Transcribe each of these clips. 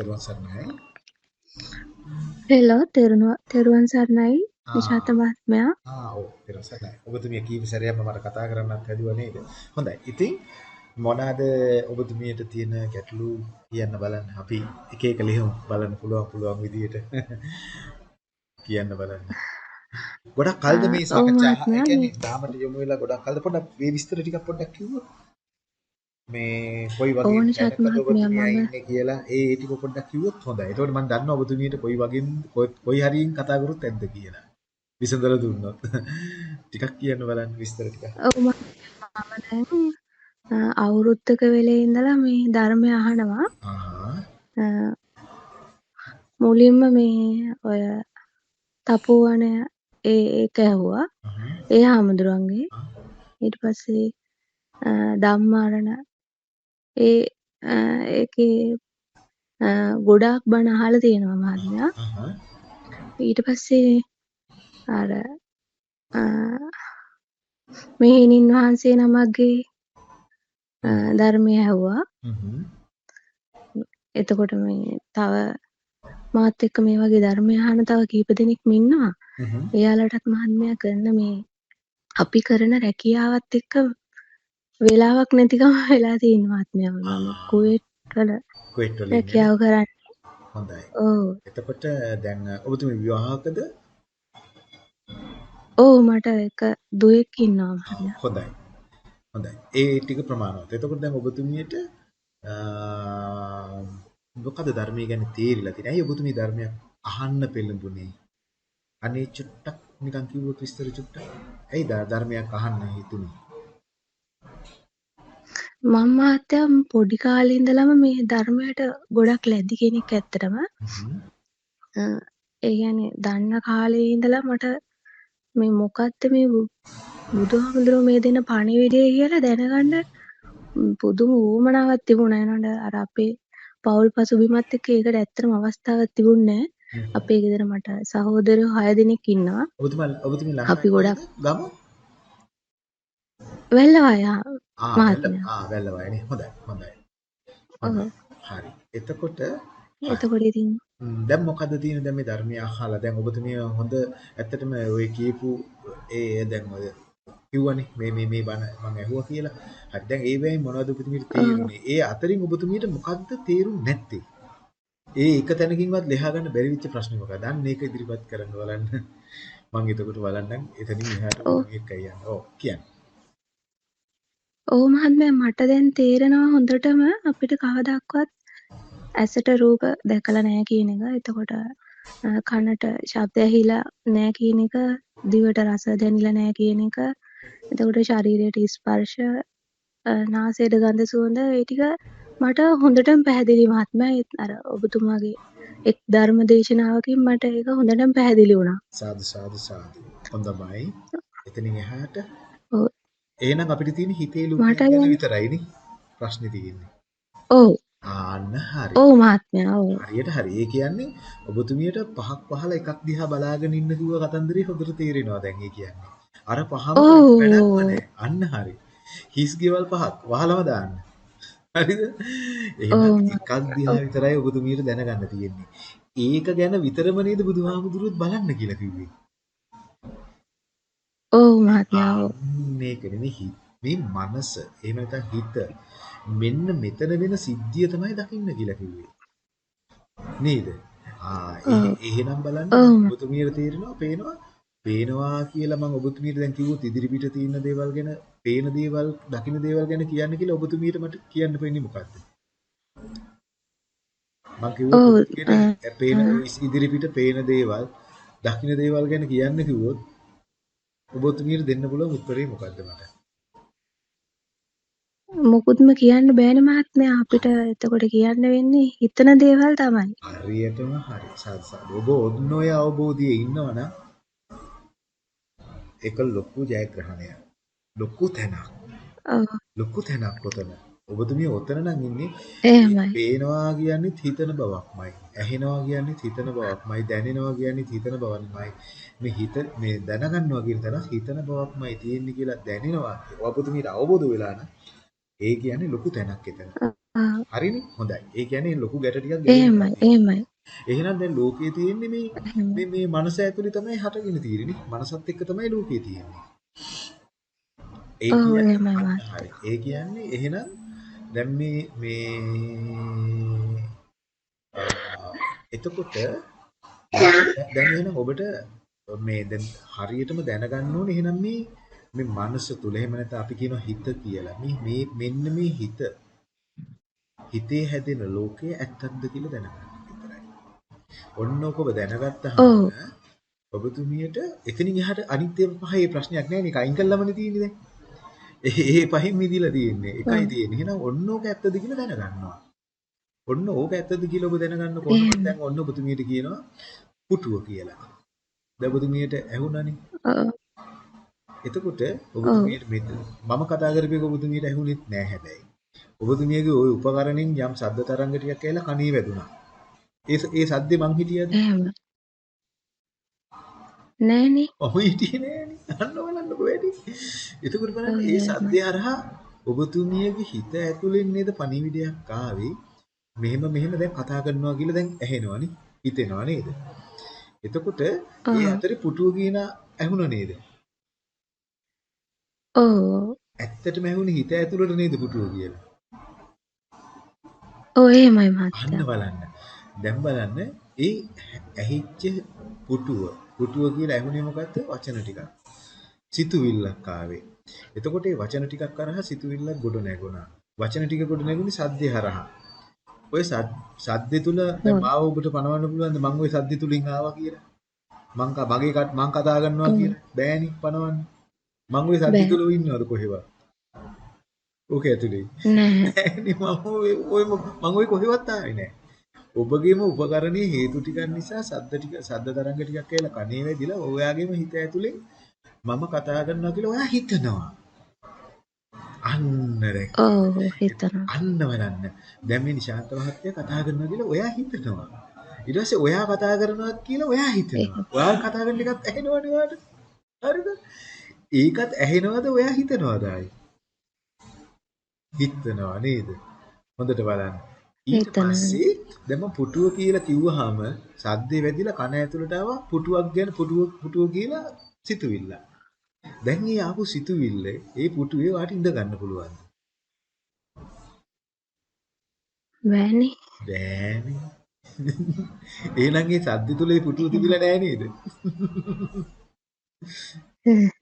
තෙරුවන් සරණයි. හෙලෝ තෙරුණ තෙරුවන් සරණයි නිශාත මහත්මයා ආ ඔව් තෙරුවන් සරණයි. ඔබතුමිය කීප සැරයක්ම මට කතා කරන්නත් හැදුවා නේද? හොඳයි. ඉතින් මොනවාද ඔබතුමියට තියෙන ගැටලු කියන්න බලන්න. අපි එක එක ලියමු බලන්න පුළුවන් පුළුවන් විදියට කියන්න බලන්න. ගොඩක් කල්ද මේ සාකච්ඡා ඒ කියන්නේ දාමට යොමු වෙලා ගොඩක් කල්ද පොඩ්ඩක් මේ විස්තර ටිකක් පොඩ්ඩක් කිව්වොත් මේ කොයි වගේ ඉන්නේ කියලා ඒ ඒ ටික පොඩ්ඩක් කිව්වොත් හොඳයි. ඒතකොට මම දන්නවා ඔබතුමියට කොයි වගේ කොයි හරියින් කතා කරුත් ඇද්ද කියලා. විසඳලා දුන්නොත්. ටිකක් කියන්න බලන්න විස්තර ටිකක්. ඔව් අවුරුද්දක වෙලේ ඉඳලා මේ ධර්මය අහනවා මුලින්ම මේ ඔය තපෝවන ඒ ඒක ඇහුවා. ඒ හාමුදුරන්ගේ. ඊට පස්සේ ධම්මාරණ ඒ ඒකේ ගොඩාක් බණ අහලා තියෙනවා මහත්මයා. ඊට පස්සේ අර මෙහෙණින් වහන්සේ නමක්ගේ. ධර්මය ඇහුවා. එතකොට මේ තව මාත් එක්ක මේ වගේ ධර්මය අහන තව කීප දෙනෙක්ම ඉන්නවා. එයාලටත් මහත්මයා කරන මේ අපි කරන රැකියාවත් එක්ක වෙලාවක් නැතිකම වෙලා මම ආ. කුවේට් ඉන්නේ රැකියාව කරන්නේ හොඳයි. ඔව් එතකොට දැන් ඔබතුමී විවාහකද? ඔව් මට එක දුවෙක් ඉන්නවා හොඳයි. හොඳයි. ඒ ටික ප්‍රමාණවත්. එතකොට දැන් ඔබතුමියට මොකද ධර්මයේ ගැන තේරිලා තියෙන්නේ? ඇයි ඔබතුමී ධර්මයක් අහන්න පෙළඹුණේ? අනේ චුට්ටක් නිකන් කිව්වොත් විස්තර චුට්ටක්. ඇයි ධර්මයක් අහන්න හිතුනේ? මම මහත්තයා පොඩි කාලේ ඉඳලම මේ ධර්මයට ගොඩක් ලැබි කෙනෙක් ඇත්තටම ඒ කියන්නේ දන්න කාලේ ඉඳලා මට මේ මොකක්ද මේ බුදුහාමුදුරුවෝ මේ දෙන පණිවිඩය කියලා දැනගන්න පුදුම උවමනාවක් තිබුණා එනකොට අර අපේ පවුල් පසුබිමත් එක්ක ඒකට ඇත්තටම අවස්ථාවක් තිබුණේ. අපේ ගෙදර මට සහෝදරයෝ 6 දෙනෙක් ඉන්නවා. ඔබතුමා ඔබතුමී අපි ළඟයි ගොඩක්? ගම? වැල්ලවාය මහත්මයා. ආ වැල්ලවයනේ. හොඳයි. හොඳයි. හොඳයි. හරි. එතකොට. එතකොට ඉතින් දැන් මොකද තියෙන්නේ දැන් මේ ධර්මය අහලා දැන් ඔබතුමිය හොඳ ඇත්තටම ඔය කියපු ඒ දැන් ඔය කිව්වනේ මේ මේ මේ බණ මම ඇහුවා කියලා. හරි දැන් ඒ වෙයි මොනවද ඔබතුමියට තේරුනේ? ඒ අතරින් ඔබතුමියට මොකද්ද තේරුන්නේ නැත්තේ? ඒ එක තැනකින්වත් ලියා ගන්න බැරි වෙච්ච ප්‍රශ්නේ මොකක්ද? අන්න ඒක ඉදිරිපත් කරන්න බලන්න. මම එතකොට බලන්නම් එතනින් එහාට ඔව් ඔබතුමිය එක්කයි යන්න. ඔව් කියන්න. ඔව් මහත්මයා මට දැන් තේරෙනවා හොඳටම අපිට කවදාවත් ඇසට රූප දැකලා නැහැ කියන එක. එතකොට අ, කනට ශබ්ද ඇහිලා නැහැ කියන එක, දිවට රස දැනිලා නැහැ කියන එක. එතකොට ශරීරයට ස්පර්ශ, අ, නාසයට ගඳ සුවඳ ඒ ටික මට හොඳටම පැහැදිලි මහත්මයා. ඒත් අර ඔබතුමාගේ එක් ධර්ම දේශනාවකින් මට ඒක හොඳටම පැහැදිලි වුණා. සාදු සාදු සාදු. හොඳයි. එතනින් එහාට ඔව් එහෙනම් අපිට තියෙන හිතේ ලෝකයක් ගැන විතරයිනේ ප්‍රශ්නේ තියෙන්නේ. ඔව් ආන්න හරි. ඔව් මහත්මයා ඔව් හරියට හරි. ඒ කියන්නේ ඔබතුමියට පහක් පහල එකක් දිහා බලාගෙන ඉන්න කිව්ව කතන්දරේ හොඳට තේරෙනවා දැන් ඒ කියන්නේ. අර පහම වැඩක්ම ඔව් නැහැ. අන්න හරි. හිස් ගෙවල් පහක් වහලම දාන්න. හරිද? එහෙනම් එකක් දිහා විතරයි ඔබතුමියට දැනගන්න තියෙන්නේ. ඒක ගැන විතරම නේද බුදුහාමුදුරුවොත් බලන්න කියලා කිව්වේ. ඔව් මහත්මයා ඔව් අන්න ඒකනේ හි මේ මනස එහෙම නැත්නම් හිත මෙන්න මෙතන වෙන සිද්ධිය තමයි දකින්න කියලා කිව්වේ. නේද? ආ ඔව් ඒ එහෙනම් බලන්න ඔව් දැන් මහත්මයා. ඔබතුමියට තේරෙනවා පේනවා පේනවා කියලා මම ඔබතුමියට දැන් කිව්වොත් ඉදිරිපිට තියෙන දේවල් ගැන පේන දේවල් දකින්න දේවල් ගැන කියන්න කියලා ඔබතුමියට මට කියන්න වෙන්නේ මොකද්ද? මම කිව්වොත් ඔව් ඔබතුමියට අ, පේන අ, ඉදිරිපිට පේන දේවල් දකින්න දේවල් ගැන කියන්න කිව්වොත් ඔබතුමියට දෙන්න පුළුවන් උත්තරේ මොකද්ද මට? මොකුත්ම කියන්න බෑනේ මහත්මයා අපිට එතකොට කියන්න වෙන්නේ හිතන දේවල් තමයි. හරියටම හරි සාදු සාදු. ඔබ ඔන්න ඔය අවබෝධයේ ඉන්නවනම් ඒක ලොකු ජයග්‍රහණයක්. ලොකු තැනක්. ලොකු තැනක් ඔතන. ඔබතුමිය ඔතන නම් ඉන්නේ එහෙමයි. පේනවා කියන්නේත් හිතන බවක්මයි. ඇහෙනවා කියන්නේත් හිතන බවක්මයි. දැනෙනවා කියන්නේත් හිතන බවක්මයි. මේ හිත මේ දැනගන්නවා කියන තැන හිතන බවක්මයි තියෙන්නේ කියලා දැනෙනවා. ඔබතුමියට අවබෝධ වෙලා නම් ඒ කියන්නේ ලොකු තැනක් එතන. හරිනේ? හොඳයි. ඒ කියන්නේ ලොකු ගැට ටිකක් එහෙමයි. එහෙමයි එහෙනම් දැන් ලෝකයේ තියෙන්නේ මේ මේ මේ මනස ඇතුලේ තමයි හටගෙන තියෙන්නේ. මනසත් එක්ක තමයි ලෝකයේ තියෙන්නේ. කියන්නේ. ඒ කියන්නේ එහෙනම් දැන් මේ මේ එතකොට දැන් එහෙනම් ඔබට මේ දැන් හරියටම දැනගන්න ඕනේ එහෙනම් මේ මේ මනස තුල එහෙම නැත්නම් අපි කියනවා හිත කියලා. මේ මේ මෙන්න මේ හිත හිතේ හැදෙන ලෝකය ඇත්තක්ද කියලා දැනගන්න විතරයි. ඔන්න ඔක ඔබ දැනගත්තාම ඔබතුමියට එතනින් එහාට අනිත් ඒවා පහේ ප්‍රශ්නයක් නැහැ නේ. අයින් කළාමනේ තියෙන්නේ දැන්. ඒ පහින් මිදිලා තියෙන්නේ. එකයි තියෙන්නේ. එහෙනම් ඔන්න ඕක ඇත්තද කියලා දැනගන්නවා. ඔන්න ඕක ඇත්තද කියලා ඔබ දැනගන්න කොහොමද? දැන් ඔන්න ඔබතුමියට කියනවා පුටුව කියලා. දැන් ඔබතුමියට ඇහුණානේ. එතකොට ඔබතුමියට මම කතා කරපේක ඔබතුමියට ඇහුණෙත් නෑ හැබැයි. ඔබතුමියගේ ওই උපකරණෙන් යම් ශබ්ද තරංග ටිකක් ඇවිල්ලා කණේ වැදුනා. ඒ ඒ සද්දේ මං හිටියද? නෑනේ මම හිටියේ නෑනේ. අන්න බලන්නකො වැඩි. එතකොට බලන්න එහෙමයි සද්දය හරහා ඔබතුමියගේ හිත ඇතුලෙන් නේද පණිවිඩයක් ආවේ. මෙහෙම මෙහෙම දැන් කතා කරනවා කියලා දැන් ඇහෙනවනේ. හිතෙනවා නේද? එතකොට ඒ අතරේ පුටුව කියන ඇහුණ නේද? ඔව් ඇත්තටම ඇහුනේ හිත ඇතුළට නේද පුටුව කියලා. ඔව් එහෙමයි අන්න මහත්තයා බලන්න. දැන් බලන්න ඒ ඇහිච්ච පුටුව පුටුව කියලා ඇහුනේ මොකද්ද? වචන ටිකක්. සිතුවිල්ලක් ආවේ. එතකොට මේ වචන ටිකක් කරහා සිතුවිල්ලක් ගොඩ නැගුණා. වචන ටික ගොඩ නැගුණේ සද්දේ හරහා. ඔය සද්දේ තුල දැන් ඔව් මාව ඔබට පනවන්න පුළුවන්ද මම ওই සද්දේ තුලින් ආවා කියලා? මං කා මගේ කට මං කතා කරනවා ඔව් කියලා බෑනේ පනවන්න. මං ওই සද්දේ බෑ තුල ඉන්නවද කොහෙවත්? ඕක ඇතුලේ. නැහැ නෑනේ මම ඔය ඔය මම ඔය කොහෙවත් ආවේ නෑ. ඔබගේම උපකරණයේ හේතු ටිකක් නිසා සද්ද ටික සද්ද තරංග ටිකක් කියලා කනේ වැදිලා ඔයාගේම හිත ඇතුලේ මම කතා කරනවා කියලා ඔයා හිතනවා. අන්න දැක්ක. ඔව් හිතනවා අන්න බලන්න. දැන් මේ නිශාන්ත මහත්තයා කතා කරනවා කියලා ඔයා හිතනවා. ඊට පස්සේ ඔයා කතා කරනවා කියලා ඔයා හිතනවා. ඔයා කතා කරන එකත් ඇහෙනවනේ ඔයාට. හරිද? ඒකත් ඇහෙනවද ඔයා හිතනවද ආයි? හිතනවා නේද? හොඳට බලන්න. ඊට පස්සේ දැන් මම පුටුව කියලා කිව්වහම සද්දේ වැදිලා කන ඇතුළට ආවා පුටුවක් ගැන පුටුව පුටුව කියලා සිතුවිල්ල. දැන් මේ ආපු සිතුවිල්ල ඒ පුටුවේ වාට ඉඳ ගන්න පුළුවන්. බෑනේ බෑනේ. එහෙනම් ඒ සද්ද තුල ඒ පුටුව තිබිලා නෑ නේද?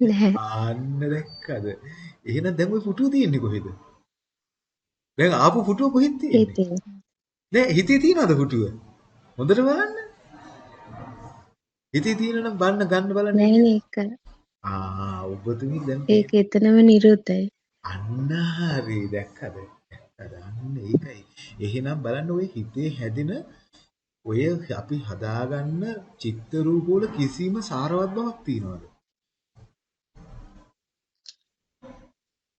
නැහැ ආන්න දැක්කද? එහෙනම් දැන් ওই පුටුව තියෙන්නේ කොහෙද? දැන් ආපු පුටුව කොහෙද තියෙන්නේ? දැන් හිතේ තියනවද පුටුව? හොඳට බලන්න. හිතේ තියෙනනම් බලන්න ගන්න බලන්න. නෑනේ ඒක ආ ඔබතුමී දැන් ඒක එතනම නිරුද්ධයි අන්න හරි දැක්කද? දැක්කද? අන්න ඒකයි. එහෙනම් බලන්න ඔය හිතේ හැදෙන ඔය අපි හදාගන්න චිත්ත රූප වල කිසිම සාරවත් බවක් තියනවද?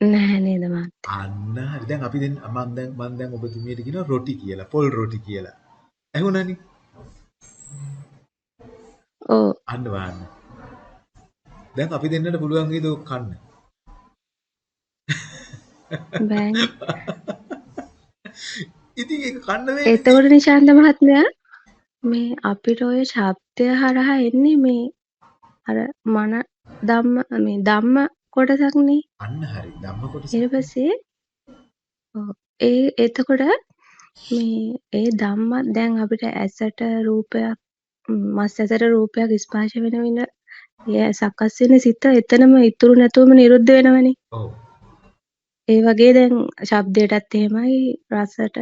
නැහැ නේද මහත්තයා අන්න හරි. දැන් අපි දැන් මම දැන් මම දැන් ඔබතුමියට කියනවා රොටි කියලා. පොල් රොටි කියලා. ඇහුණානේ. ඔව් අන්න බලන්න. දැන් අපි දෙන්නට පුළුවන් වේද කන්න? බෑනේ ඉතින් ඒක කන්න වෙන්නේ. එතකොට නිශාන්ත මහත්මයා මේ අපිට ඔය ශබ්දය හරහා එන්නේ මේ අර මන ධම්ම මේ ධම්ම කොටසක්නේ අන්න හරි. ධම්ම කොටස. ඊට පස්සේ ඒ එතකොට මේ ඒ ධම්ම දැන් අපිට ඇසට රූපයක් මස් ඇසට රූපයක් ස්පර්ශ වෙන වින ඒ සකස් වෙන සිත එතනම ඉතුරු නැතුවම නිරුද්ධ වෙනවනේ ඔව්. ඒ වගේ දැන් ශබ්දයටත් එහෙමයි රසට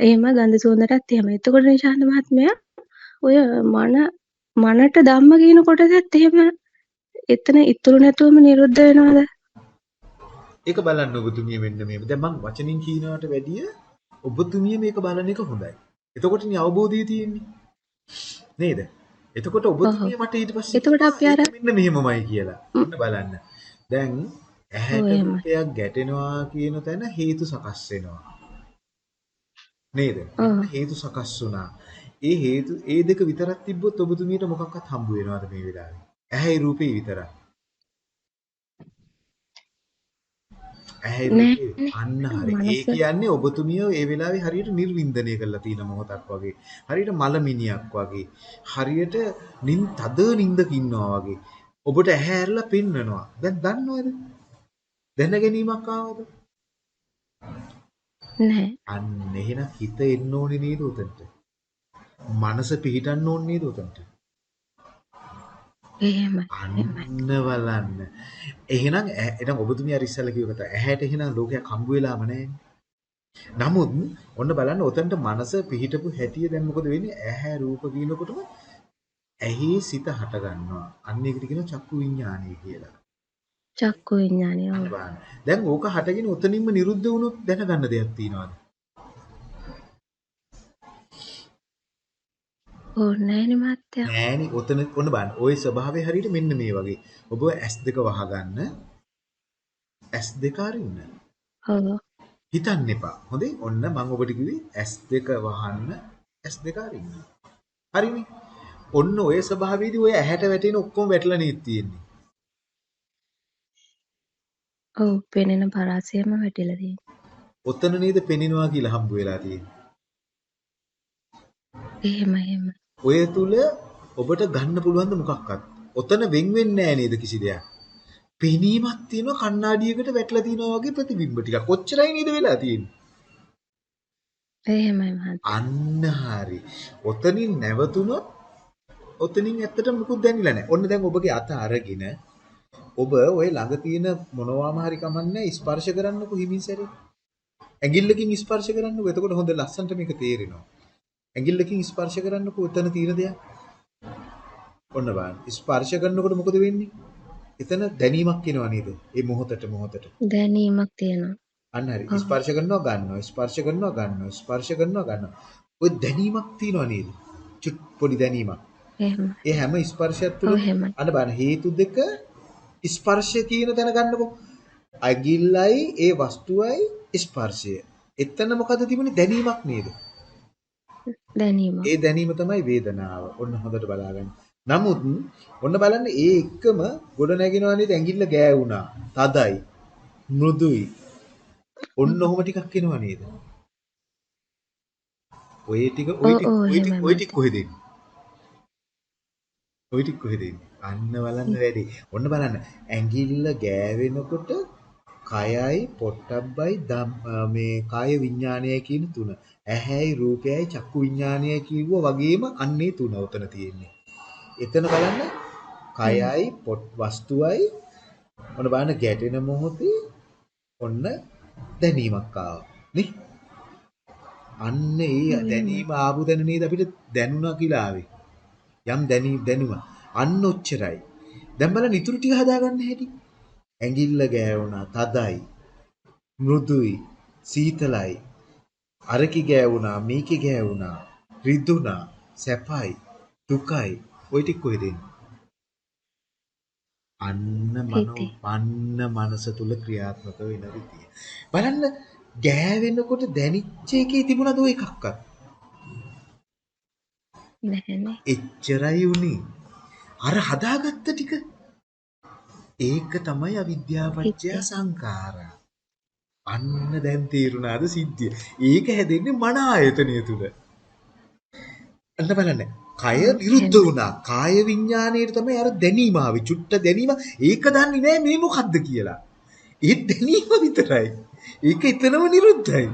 එහෙම ගඳ සුවඳටත් එහෙමයි එතකොට නිශාන්ත මහත්මයා ඔය මන මනට ධම්ම කියන කොටසත් එහෙම එතන ඉතුරු නැතුවම නිරුද්ධ වෙනවද ඒක බලන්න ඔබතුමිය මෙන්න මේ. දැන් මම වචනින් කියනවට වැඩිය ඔබතුමිය මේක බලන එක හොඳයි. එතකොටනේ අවබෝධය තියෙන්නේ. නේද? එතකොට ඔබතුමිය මට ඊට පස්සේ එතකොට අපි අර- "ඒක මෙන්න මෙහෙමමයි කියලා. ඔන්න බලන්න. දැන් ඇහැට. රූපයක් ගැටෙනවා කියන තැන හේතු සකස් වෙනවා. නේද? හේතු සකස් වුණා. ඒ හේතු ඒ දෙක විතරක් තිබ්බොත් ඔබතුමියට මොකක්වත් හම්බ වෙනවද මේ වෙලාවේ? ඇහැයි රූපේ විතරක්. ඇහැ නෑ රූපේ අන්න හරි. ඒ කියන්නේ ඔබතුමිය ඒ වෙලාවේ හරියට නිර්වින්දනය කරලා තියෙන මොහොතක් වගේ. හරියට මලමිනියක් වගේ. හරියට නින් තද නින්දක ඉන්නවා වගේ. ඔබට ඇහැ ඇරලා පෙන්නනවා. දැන් දන්නවද? දැන ගැනීමක් ආවද? නෑ අන්න එහෙනම් හිත එන්න ඕනේ නේද උතන්ට? මනස පිහිටන්න ඕනේ නේද උතන්ට? අන්න බලන්න. එහෙනම් එහෙනම් ඔබතුමිය අර ඉස්සල්ලා කිව්ව කතාව. ඇහැට එහෙනම් ලෝකයක් හම්බ වෙලාම. නමුත් ඔන්න බලන්න ඔතනට මනස පිහිටපු හැටිය දැන් මොකද වෙන්නේ? ඇහැ රූප කියනකොටම ඇහි සිත හට ගන්නවා. අන්න ඒකට කියනවා චක්කු විඥානය කියලා. චක්කු විඥානය. දැන් ඕක හටගෙන උතනින්ම නිරුද්ධ වුණොත් දැනගන්න දෙයක් තියෙනවද? ඕ නෑනේ මහත්තයා නෑනේ ඔතන ඔන්න බලන්න. ওই ස්වභාවය හරියට මෙන්න මේ වගේ. ඔබ S2 වහගන්න S2 අරින්න. ඔව් හිතන්න එපා. හොඳේ? ඔන්න මම ඔබට කිව්වේ S2 වහන්න S2 අරින්න. හරිනේ? ඔන්න ඔය ස්වභාවයේදී ඔය ඇහැට වැටෙන ඔක්කොම වැටලා නේද තියෙන්නේ. ඔව් පෙනෙන පරාසයම වැටිලා තියෙනවා ඔතන නේද පෙනෙනවා කියලා හම්බ වෙලා තියෙන්නේ. එහෙමයි එහෙමයි ඔය තුල ඔබට ගන්න පුළුවන් ද මොකක්වත්. ඔතන වෙන් වෙන්නේ නැහැ නේද කිසි දෙයක්. පෙනීමක් තියෙනවා කණ්ණාඩියකට වැටලා තියෙනවා වගේ ප්‍රතිබිම්බ ටිකක්. ඔච්චරයි නේද වෙලා තියෙන්නේ. එහෙමයි මහත්තයා අන්න හරි. ඔතනින් නැවතුනොත් ඔතනින් ඇත්තටම මුකුත් දැනෙලා නැහැ. ඔන්න දැන් ඔබගේ අත අරගෙන ඔබ ওই ළඟ තියෙන මොනවාම හරි කමන්නේ ස්පර්ශ කරන්නකො හිමින් සැරේ. ඇඟිල්ලකින් ස්පර්ශ කරන්නකො. එතකොට හොඳ ලස්සනට මේක තේරෙනවා. ඇඟිල්ලකින් ස්පර්ශ කරන්නකො උතන තියෙන දෙයක්. ඔන්න බලන්න. ස්පර්ශ කරනකොට මොකද වෙන්නේ? එතන දැනීමක් එනවා නේද? ඒ මොහොතට මොහොතට. දැනීමක් තියෙනවා අන්න හරි. ස්පර්ශ කරනවා ගන්නවා. ස්පර්ශ කරනවා ගන්නවා. ස්පර්ශ කරනවා ගන්නවා. ඔය දැනීමක් තියෙනවා නේද? චුට් පොඩි දැනීමක්. එහෙමයි ඒ හැම ස්පර්ශයක් තුළ අන්න බලන්න හේතු දෙක ස්පර්ශය කියන තැන ගන්නකො. අගිල්ලයි ඒ වස්තුවයි ස්පර්ශය. එතන මොකද තිබුණේ දැනීමක් නේද? දැනීම ඒ දැනීම තමයි වේදනාව. ඔන්න හොඳට බලාගන්න. නමුත් ඔන්න බලන්න ඒ එක්කම ගොඩ නැගෙනවා නේද ඇඟිල්ල ගෑවුනා. තදයි. මෘදුයි. ඔන්න ඔහොම ටිකක් එනවා නේද? ඔය ටික ඔය ටික ඔය ටික ඔය ටික කොහෙද එන්නේ? ඔය ටික කොහෙද එන්නේ? අන්න බලන්න වැඩි. ඔන්න බලන්න ඇඟිල්ල ගෑවෙනකොට කයයි පොට්ටබ්බයි මේ කාය විඥානයයි කියන තුන. ඇහැයි රූපයයි චක්කු විඥානයයි කිව්වා වගේම අන්නේ තුන උතන තියෙන්නේ. එතන බලන්න කයයි පොට් වස්තුවයි ඔන්න බලන්න ගැටෙන මොහොතේ ඔන්න දැනීමක් ආවා. නේ? අන්න ඒ දැනීම ආපු දැන නේද අපිට දැනුණා කියලා ආවේ. යම් දැනී දැනුම. අන්න ඔච්චරයි. දැන් බලන්න ඉතුරු ටික හදාගන්න හැටි. ඇඟිල්ල ගෑවුණා, තදයි, මෘදුයි, සීතලයි. අරකි ගෑවුණා, මේකේ ගෑවුණා, රිදුණා, සැපයි, දුකයි. ওই ටික කොහෙද? අන්න මනෝ. අන්න මනස තුල ක්‍රියාත්මක වෙන විදිය. බලන්න ගෑවෙනකොට දැනිච්ච එකේ තිබුණද ඔය එකක්වත්? නැහැනේ එච්චරයි උනේ. අර හදාගත්ත ටික. ඒක තමයි අවිද්‍යාපච්චය. සංඛාරා. අන්න දැන් තේරුණාද සිද්ධිය. ඒක හැදෙන්නේ මන ආයතනය තුල. අන්න බලන්න. කය විරුද්ධ වුණා. කාය විඥාණයට තමයි අර දැනීම ආවේ. චුට්ට දැනීම. ඒක දන්නේ නෑ මේ මොකද්ද කියලා. ඒ දැනීම විතරයි. ඒක එතනම නිරුද්ධයි.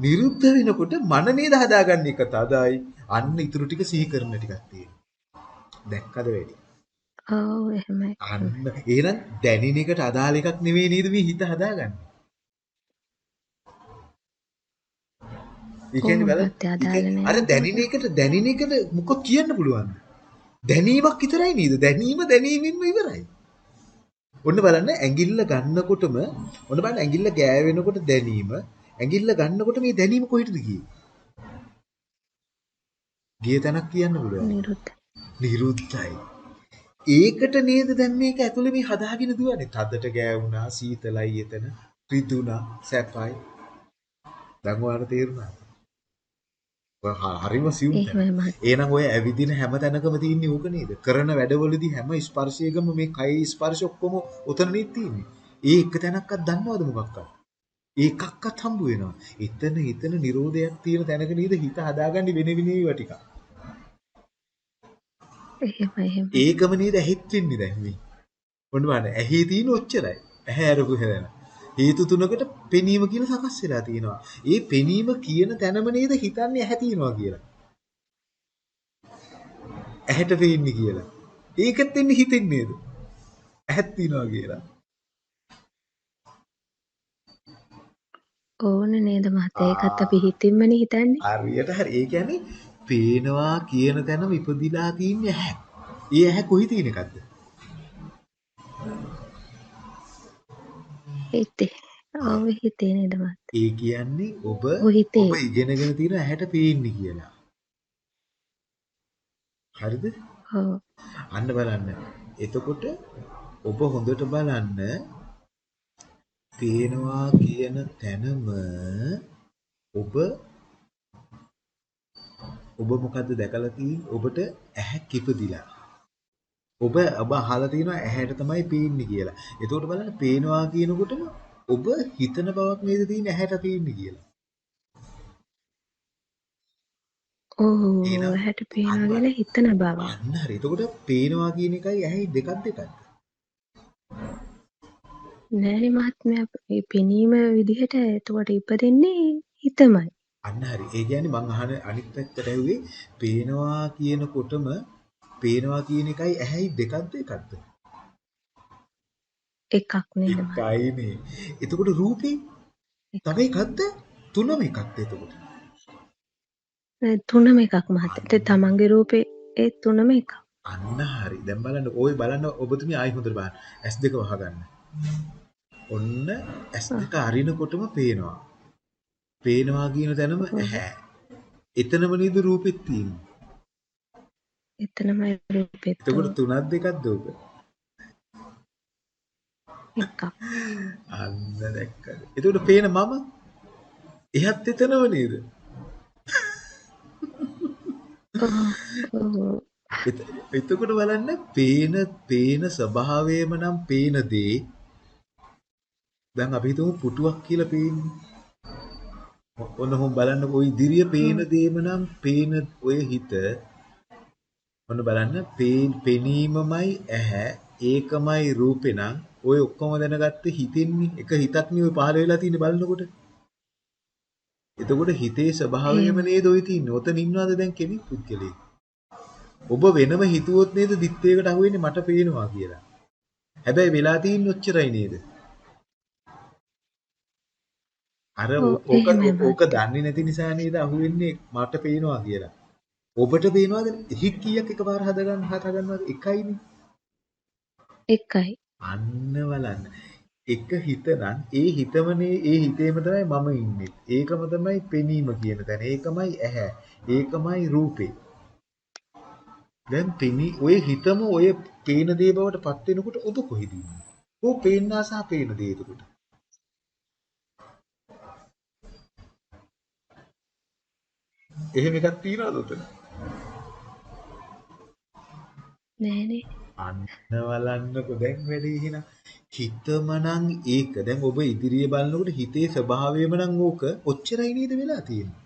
නිරුද්ධ වෙනකොට මන නේද හදාගන්න එක තදයි. අන්න ඉතුරු ටික සිහි කරන ටිකක් තියෙනවා. දැක්කද වැඩි? ඔව් එහෙමයි අන්න එහෙනම් දැනෙන එකට අදාළ එකක් නෙවෙයි නේද මේ හිත හදාගන්නේ. ඒ කියන්නේ බලන්න. අර දැනෙන එකට දැනෙන එකට මොකක් කියන්න පුළුවන්ද? දැනීමක් විතරයි නේද? දැනීම දැනීමෙන්ම ඉවරයි. ඔන්න බලන්න ඇඟිල්ල ගන්නකොටම ඔන්න බලන්න ඇඟිල්ල ගෑවෙනකොට දැනීම ඇඟිල්ල ගන්නකොට මේ දැනීම කොහෙටද ගියේ? ගිය තැනක් කියන්න පුළුවන්. නිරුද්ධ නිරුද්ධයි. ඒකට නේද දැන් මේක ඇතුලේ මේ හදාගෙන දුවන්නේ. තදට ගෑවුනා, සීතලයි එතන, රිදුනා, සැපයි. දැන් ඔයාලට තේරුණා. ඔය හරිම මහත්තයා එහෙනම් ඔය ඇවිදින හැම තැනකම තියෙන්නේ ඕක නේද? කරන වැඩවලදී හැම ස්පර්ශයකම මේ කය ස්පර්ශ ඔක්කොම උතන නේද තියෙන්නේ. ඒ එක තැනක්වත් දන්නවද මොකක්වත්? ඒකක්වත් හම්බ වෙනවා. එතන එතන Nirodhayak තියෙන තැනක නේද හිත හදාගන්නේ වෙන වෙන ඒවා ටික. එහෙම එහෙම. ඒකම නේද ඇහිත් වෙන්නේ දැන් මේ. මොන බලන්න ඇහි තියෙන ඔච්චරයි. ඇහැ අරපු හැරෙන. හේතු තුනකට පෙනීම කියලා සකස් වෙලා තියෙනවා. ඒ පෙනීම කියන තැනම නේද හිතන්නේ ඇහැ තියෙනවා කියලා. ඇහැට පෙන්නේ කියලා. ඒකත් එන්නේ හිතෙන් නේද? ඇහත් තියනවා කියලා. ඕන නේද මහත්තයා ඒකත් අපි හිතින්මනේ හිතන්නේ. හරියට හරි. ඒ කියන්නේ පේනවා කියන තැනම ඉපදිලා තින්නේ ඇහැ. ඒ ඇහැ කොහි තියෙන එකක්ද? හිතේ. ඔව් හිතේ නේද මහත්තයා. ඒ කියන්නේ ඔබ. ඔබ ඉගෙනගෙන තියෙන ඇහැට පේන්නේ කියලා. හරිද? ඔව්. අන්න බලන්න. එතකොට ඔබ හොඳට බලන්න පේනවා කියන තැනම ඔබ ඔබ මොකද්ද දැකලා තියෙන්නේ? ඔබට ඇහැ කිපදිලා. ඔබ ඔබ අහලා තියෙනවා ඇහැට තමයි පේන්නේ කියලා. එතකොට බලන්න පේනවා කියනකොටම ඔබ හිතන බවක් නේද තියෙන්නේ ඇහැට පේන්නේ කියලා. එහෙනම් ඇහැට පේනවා කියලා හිතන බව. අන්න හරි. එතකොට පේනවා කියන එකයි ඇහැයි දෙකක් දෙකක්ද? නෑනේ මහත්මයා මේ පෙනීම විදිහට එතකොට ඉපදෙන්නේ හිතමයි. අන්න හරි. ඒ කියන්නේ මං අහන අනිත් පැත්තට ඇහුවේ පේනවා කියනකොටම පේනවා කියන එකයි ඇහැයි දෙකක්ද එකක්ද? එකක් නේද? එකයිනේ. එතකොට රූපේ තව එකක්ද? තුනම එකක්ද එතකොට? තුනම එකක් මහත්තයා. ඒ තමන්ගේ රූපේ ඒ තුනම එකක්. අන්න හරි. දැන් බලන්න ওই බලන්න ඔබතුමිය ආයි හොඳට බලන්න. S2 වහගන්න. ඔන්න S2 අරිනකොටම පේනවා. පේනවා කියන තැනම ඇහැ. එතනම නේද රූපෙත් තියෙන්නේ. එතනමයි රූපෙත් එතකොට තුනක් දෙකක්ද ඔබ? එකක්. අන්න දැක්කද? එතකොට පේන මම එහත් එතනම නේද? එතකොට බලන්න පේන පේන ස්වභාවයම නම් පේන දේ දැන් අපි හිතමු පුටුවක් කියලා පේන්නේ. ඔන්න හොම් බලන්න ওই ඉදිරිය පේන දේම නම් පේන ඔය හිත ඔන්න බලන්න පෙනීමමයි ඇහැ ඒකමයි රූපේ නම් ඔය ඔක්කොම දැනගත්තේ හිතෙන්නේ එක හිතක් නේ ඔය පහළ වෙලා තියෙන්නේ බලනකොට. එතකොට හිතේ ස්වභාවයම නේද ඔය තියෙන්නේ. ඔතන ඉන්නවද දැන් කෙනෙක් පුද්ගලෙක්? ඔබ වෙනම හිතුවොත් නේද දිත්තේකට අහුවෙන්නේ මට පේනවා කියලා. හැබැයි වෙලා තියෙන්නේ ඔච්චරයි නේද? අර ඕක ඕක දන්නේ නැති නිසා නේද අහුවෙන්නේ මට පේනවා කියලා. ඔබට පේනවද? හිත් කීයක් එකපාර හදගන්න හදගන්නවද? එකයිනේ. එකයි. අන්න බලන්න. එක හිත නම් ඒ හිතමනේ ඒ හිතේම තමයි මම ඉන්නේ. ඒකම තමයි පෙනීම කියන තැන. ඒකමයි ඇහැ. ඒකමයි රූපේ. දැන් පෙනී ඔය හිතම ඔය පේන දේ බවට පත් වෙනකොට ඔබ කොහෙද ඉන්නේ? ඕ පේන්නා සහ පේන දේ එතකොට. එහෙම එකක් තියනවද උතන? නෑනේ. අන්න බලන්නකො දැන් වැඩි එහෙනම් හිතම නම් ඒක දැන් ඔබ ඉදිරියේ බලනකොට හිතේ ස්වභාවයම නම් ඕක ඔච්චරයි නේද වෙලා තියෙන්නේ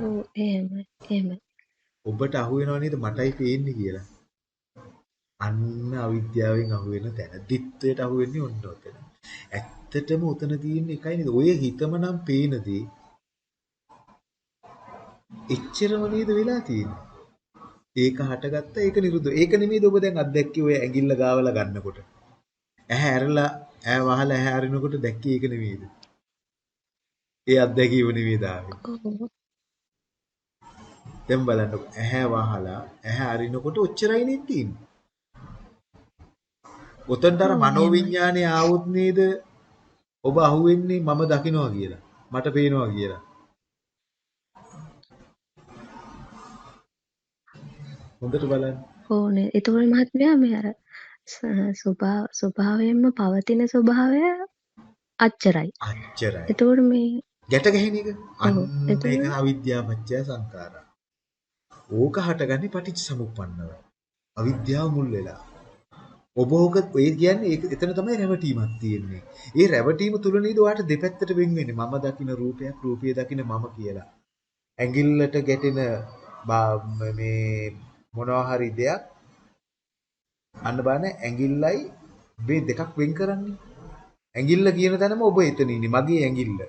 ඔව් එහෙමයි. එහෙමයි. ඔබට අහු වෙනව නේද මටයි පේන්නේ කියලා අන්න අවිද්‍යාවෙන් අහු වෙන තැන දිත්වයට අහු වෙන්නේ ඔන්න ඔතන ඇත්තටම උතන තියෙන එකයි නේද ඔය හිතම නම් පේන දේ එච්චරම නේද වෙලා තියෙන්නේ ඒක හටගත්ත ඒක නිරුද්ධ. ඒක නෙමෙයිද ඔබ දැන් අත්දැක්කේ ඔය ඇඟිල්ල ගාවලා ගන්නකොට. ඇහැ ඇරලා ඈ වහලා ඇහැ අරිනකොට දැක්කේ ඒක නෙමෙයිද? ඒ අත්දැකීම නෙමෙයිද ආවේ. දැන් බලන්නකො ඇහැ වහලා ඇහැ අරිනකොට ඔච්චරයි නේ තියෙන්නේ. ඔව්, මනෝවිඤ්ඤාණය ආවොත් නේද ඔබ අහුවෙන්නේ මම දකිනවා කියලා. මට පේනවා කියලා. හොඳට බලන්න. ඕනේ. එතකොට මහත්මයා මේ අර ස්වභාවයෙන්ම පවතින ස්වභාවය අච්චරයි. අච්චරයි. එතකොට මේ ගැට ගැහෙන එක අන්න ඒක අවිද්‍යාවච්ඡය සංඛාරා. ඕක හටගන්නේ පටිච්ච සමුප්පන්නව. අවිද්‍යාව මුල් වෙලා. ඔබ ඕක ඔය කියන්නේ ඒක එතන තමයි රැවටීමක් තියෙන්නේ. ඒ රැවටීම තුල නේද ඔයාට දෙපැත්තට වෙන් වෙන්නේ. මම දකින රූපයක්, රූපය දකින මම කියලා. ඇඟිල්ලට ගැටෙන මේ මොනවා හරි දෙයක් අන්න බලන්න ඇඟිල්ලයි මේ දෙකක් වෙන් කරන්නේ. ඇඟිල්ල කියන තැනම ඔබ එතන ඉන්නේ. මගේ ඇඟිල්ල.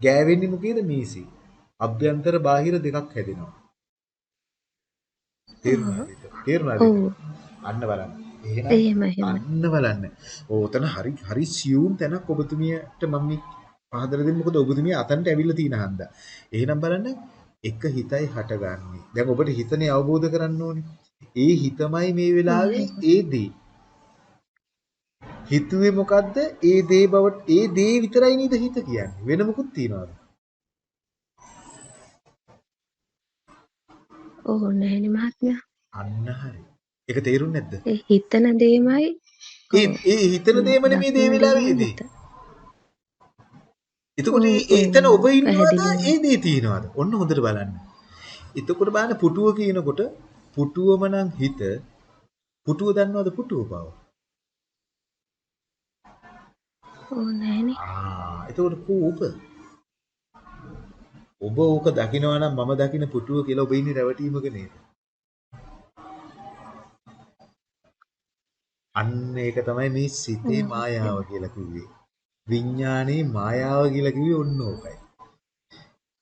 ගෑවෙන්නේ මොකේද මේසි. අභ්‍යන්තර බාහිර දෙකක් හැදෙනවා. තේරුණාද? තේරුණාද? අන්න බලන්න. එහෙම අන්න බලන්න. ඕතන හරි හරි සියුම් තැනක් ඔබතුමියට මම පහදලා දෙන්න මොකද ඔබතුමිය අතන්ට ඇවිල්ලා තියෙන හන්දා. එහෙනම් බලන්න එක හිතයි හටගන්නේ. දැන් ඔබට හිතනේ අවබෝධ කරන්න ඕනේ. ඒ හිතමයි මේ වෙලාවේ ඒ දේ. හිතුවේ මොකද්ද? ඒ දේ බවට ඒ දේ විතරයි නේද හිත කියන්නේ. වෙන මොකුත් තියනවද? ඔව් නැහැනේ මහත්මයා. අන්න හරි. ඒක තේරුන්නේ නැද්ද? ඒ හිතන දෙයමයි ඒ ඒ හිතන දෙයම නෙමෙයි මේ වෙලාවේදී. එතකොට එතන ඔබ ඉන්නවද ඒ දේ තියනවද? ඔන්න හොඳට බලන්න. එතකොට බලන්න පුටුව කියනකොට පුටුවම නම් හිත පුටුව දන්නවද පුටුව බව? ඕ නෑනේ. ආ එතකොට කෝප ඔබ ඕක දකිනවා නම් මම දකින පුටුව කියලා ඔබ ඉන්නේ රැවටීමක නේද? අන්න ඒක තමයි මේ සිතේ මායාව කියලා කිව්වේ. විඥානයේ මායාව කියලා කිව්වේ ඔන්න ඕකයි.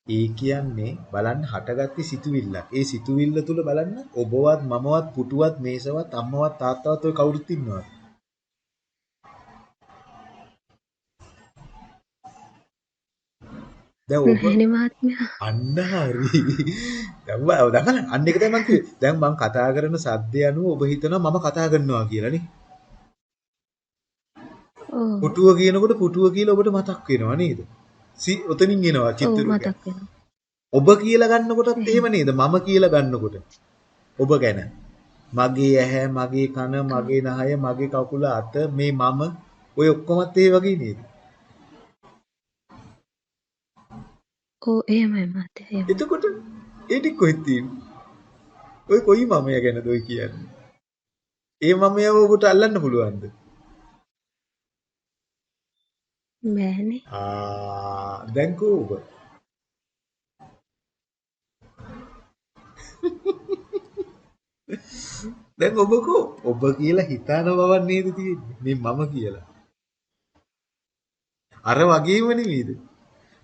ඒ කියන්නේ බලන්න හටගatti සිතුවිල්ලක්. ඒ සිතුවිල්ල තුල බලන්න ඔබවත් මමවත් පුටුවත් මේසවත් අම්මවත් තාත්තවත් ඔය කවුරුත් ඉන්නවද? දැන් ඔබ අන්න හරි. දැන් බලන්න අන්න එක තමයි මම කිව්වේ. දැන් මම කතා කරන සද්දය අනුව ඔබ හිතනවා මම කතා කරනවා කියලා නේ. පුටුව කියනකොට පුටුව කියලා ඔබට මතක් වෙනවා නේද? ඔතනින් එනවා චිත්‍රූපයක්. ඔබ කියලා ගන්නකොටත් එහෙම නේද? මම කියලා ගන්නකොට. ඔබ ගැන. මගේ ඇහැ, මගේ කන, මගේ නහය, මගේ කකුල අත මේ මම ඔය ඔක්කොමත් ඒ වගේ නේද? ඔව් එහෙමයි මහත්තයා. එතකොට ඒ ටික කොහෙද තියෙන්නේ? ඔය කොයි මමයා ගැනද ඔය කියන්නේ? ඒ මමයාව ඔබට අල්ලන්න පුළුවන්ද? බෑනේ. ආ දැන් කෝ ඔබ? දැන් ඔබ කෝ? ඔබ කියලා හිතාන බවක් නේද තියෙන්නේ? මේ මම කියලා. අර වගේම නෙමෙයිද?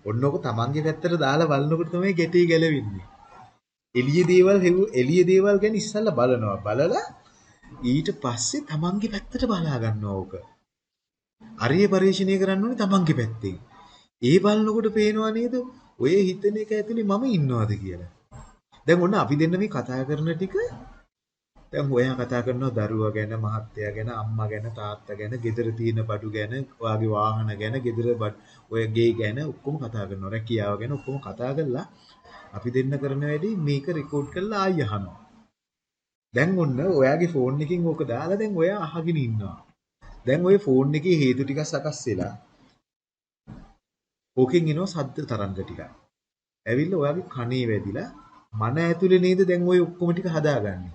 ඔන්න ඔක තමන්ගේ පැත්තට දාලා බලනකොට තමයි ගැටේ ගැලවෙන්නේ. එළිය දේවල් එළිය දේවල් ගැන ඉස්සල්ලා බලනවා. බලලා ඊට පස්සේ තමන්ගේ පැත්තට බලා ගන්නවා ඕක. අරිය පරිශීණය කරන්න ඕනේ තමන්ගේ පැත්තෙන්. ඒ බලනකොට පේනවා නේද? ඔය හිතන එක ඇතුලේ මම ඉන්නවද කියලා. දැන් ඔන්න අපි දෙන්න මේ කතා කරන ටික දැන් ඔයා කතා කරනවා දරුවා ගැන, මහත්තයා ගැන, අම්මා ගැන, තාත්තා ගැන, ගෙදර තියෙන බඩු ගැන, ඔයාගේ වාහන ගැන, ගෙදර ඔය ගේ ගැන ඔක්කොම කතා කරනවා. රැකියාව ගැන ඔක්කොම කතා කරලා අපි දෙන්න කරන වැඩි මේක රෙකෝඩ් කරලා ආයි අහනවා. දැන් ඔන්න ඔයාගේ ෆෝන් එකකින් ඕක දාලා දැන් ඔයා අහගෙන ඉන්නවා. දැන් ওই ෆෝන් එකේ හේතු ටික සකස් වෙලා ඕකෙන් එනවා සද්ද තරංග ටික. ඇවිල්ලා ඔයාගේ කනේ වැදිලා මන ඇතුලේ නේද දැන් ওই ඔක්කොම ටික හදාගන්නේ.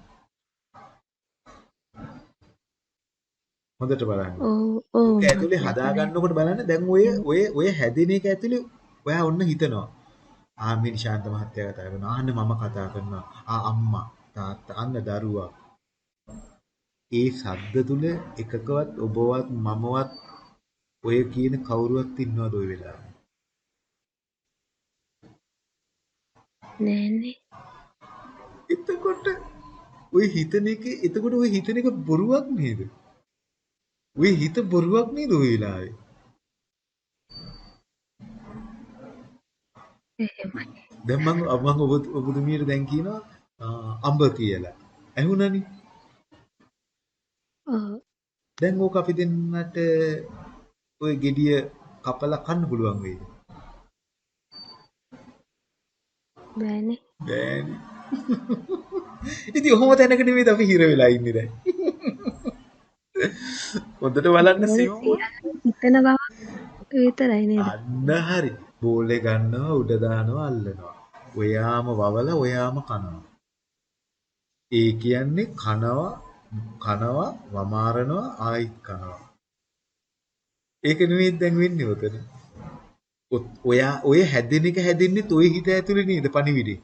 හොඳට බලන්න. ඔව් ඔව්. ඒක ඇතුලේ හදාගන්නකොට බලන්න දැන් ඔය ඔය ඔය හැදෙන එක ඇතුලේ ඔයා ඔන්න හිතනවා. ආ මේ නිශාන්ත මහත්තයා කතා කරනවා. ආන්න මම කතා කරනවා. ආ අම්මා තාත්තා අන්න දරුවා ඒ සද්ද තුල එකකවත් ඔබවත් මමවත් ඔය කියන කවුරුවත් ඉන්නවද ওই වෙලාවේ? නෑනේ. එතකොට ඔය හිතන එක එතකොට ඔය හිතන එක බොරුවක් නේද? ඔය හිත බොරුවක් නේද ওই වෙලාවේ? එහෙමයි. දැන් මම මම ඔබ ඔබතුමියට දැන් කියනවා අඹ කියලා. ඇහුණනේ? ඔව්. දැන් ඕක අපි දෙන්නට ওই gediya කපලා කන්න පුළුවන් වෙයිද? බෑනේ. බෑනේ. ඉතින් ඔහොම තැනක නෙමෙයිද අපි හිර වෙලා ඉන්නේ දැන්. හොඳට බලන්න සිව්. හිතන බව විතරයි නේද? අන්න හරි. බෝලේ ගන්නවා උඩ දානවා අල්ලනවා. ඔයාම වවලා ඔයාම කනවා. ඒ කියන්නේ කනවා කනවා වමාරනවා ආයිත් කනවා. ඒක නෙවෙයි දැන් වෙන්නේ උතන. ඔයා ඔය හැදෙන එක හැදෙන්නේ toy හිත ඇතුලේ නේද පණිවිඩේ.